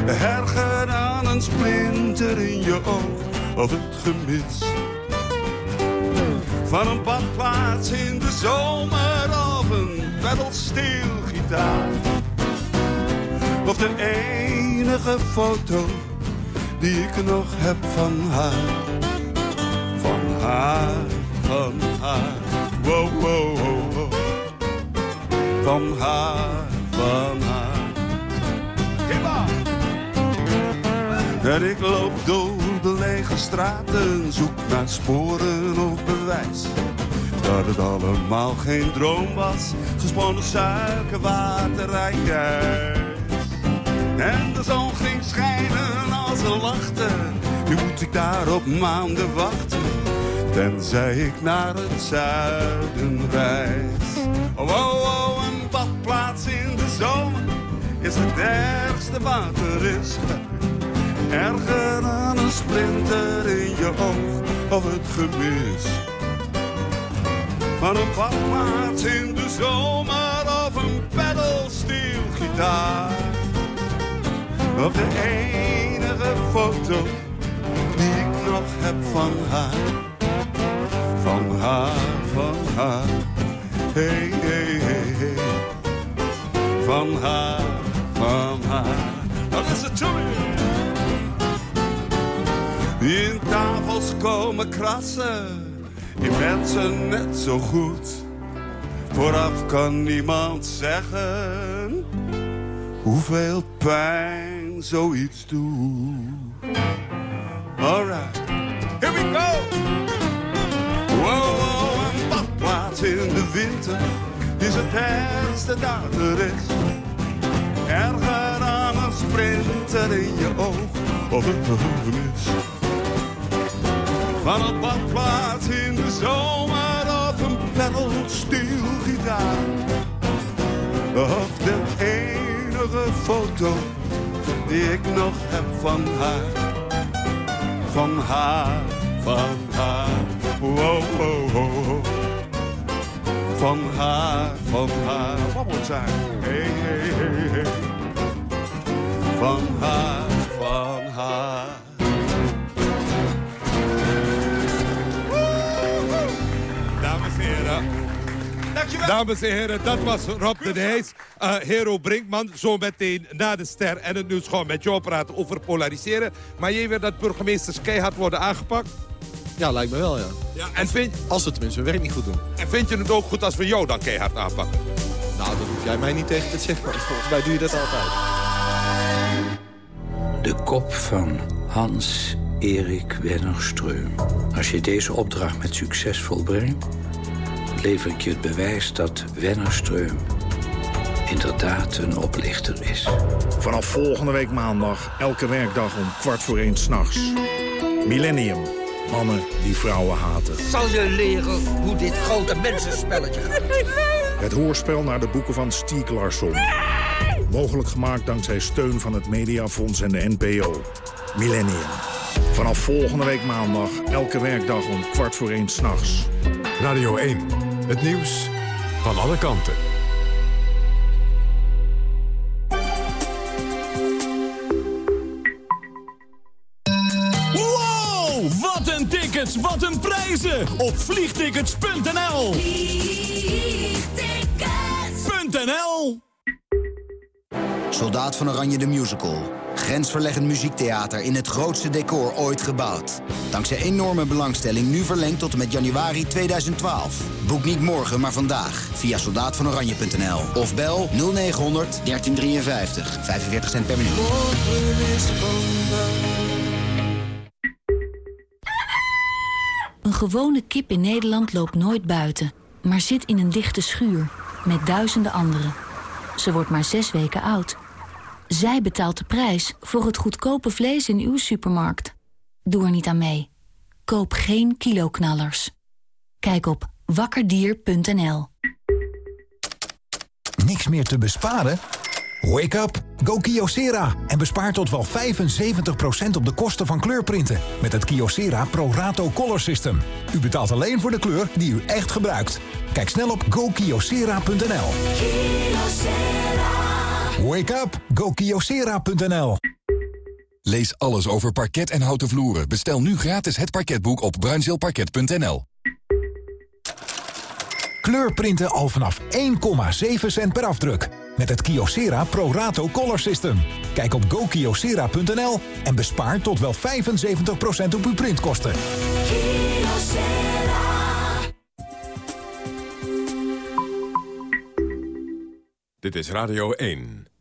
Erger dan een splinter in je oog of het gemis. Van een badplaats in de zomer of een pedalsteelgitaar. Of de enige foto die ik nog heb van haar. Van haar, van haar, wow, wow, wow. Van haar, van haar. En ik loop door straten, zoek naar sporen of bewijs. Dat het allemaal geen droom was, gesponnen suikerwater ijs. En de zon ging schijnen als ze lachte. Nu moet ik daar op maanden wachten, tenzij ik naar het zuiden reis. Oh, oh, oh, een badplaats in de zomer is het ergste wat er is. Erger dan een splinter in je oog of het gemis. Van een badplaats in de zomer of een pedalsteelgitaar. Of de enige foto die ik nog heb van haar. Van haar, van haar. Hey, hey, hey, hey. Van haar, van haar. Dat is het. In tafels komen krassen, in mensen net zo goed. Vooraf kan niemand zeggen hoeveel pijn zoiets doet. Alright, here we go! Wow, een badplaats in de winter is het ergste dat er is. Erger dan een sprinter in je oog of een gevangenis. Van een badplaats in de zomer of een pedalsteelgitaar. Of de enige foto die ik nog heb van haar. Van haar, van haar, wow, wow, wow. Van haar, van haar, wat moet zijn? Hey, hey, hey, hey. Van haar, van haar. Dames en heren, dat was Rob de Nijs. Uh, Hero Brinkman, zo meteen na de ster en het nieuws gewoon met jou praten over polariseren. Maar jij wil dat burgemeesters keihard worden aangepakt? Ja, lijkt me wel, ja. ja en vind... Als ze tenminste hun werk niet goed doen. En vind je het ook goed als we jou dan keihard aanpakken? Nou, dat hoef jij mij niet tegen te zeggen, maar volgens mij doe je dat altijd. De kop van Hans-Erik Wennerstreum. Als je deze opdracht met succes volbrengt... lever ik je het bewijs dat Wennerstreum inderdaad een oplichter is. Vanaf volgende week maandag, elke werkdag om kwart voor één s'nachts. Millennium. Mannen die vrouwen haten. Zal je leren hoe dit grote mensenspelletje gaat? Het hoorspel naar de boeken van Stieg Larsson. Mogelijk gemaakt dankzij steun van het Mediafonds en de NPO. Millennium. Vanaf volgende week maandag, elke werkdag om kwart voor één s'nachts. Radio 1. Het nieuws van alle kanten. Wow, wat een tickets, wat een prijzen op vliegtickets.nl. Vliegtickets.nl Soldaat van Oranje de Musical. Grensverleggend muziektheater in het grootste decor ooit gebouwd. Dankzij enorme belangstelling nu verlengd tot en met januari 2012. Boek niet morgen, maar vandaag via soldaatvanoranje.nl. Of bel 0900 1353. 45 cent per minuut. Een gewone kip in Nederland loopt nooit buiten, maar zit in een dichte schuur met duizenden anderen. Ze wordt maar zes weken oud. Zij betaalt de prijs voor het goedkope vlees in uw supermarkt. Doe er niet aan mee. Koop geen kiloknallers. Kijk op wakkerdier.nl. Niks meer te besparen? Wake up! Go Kyocera en bespaar tot wel 75% op de kosten van kleurprinten met het Kyocera Pro Rato Color System. U betaalt alleen voor de kleur die u echt gebruikt. Kijk snel op gokyocera.nl. Wake up! GoKiosera.nl Lees alles over parket en houten vloeren. Bestel nu gratis het parketboek op bruinzeelparket.nl. Kleurprinten al vanaf 1,7 cent per afdruk. Met het Kyocera Pro Rato Color System. Kijk op gokyocera.nl en bespaar tot wel 75% op uw printkosten. Dit is Radio 1.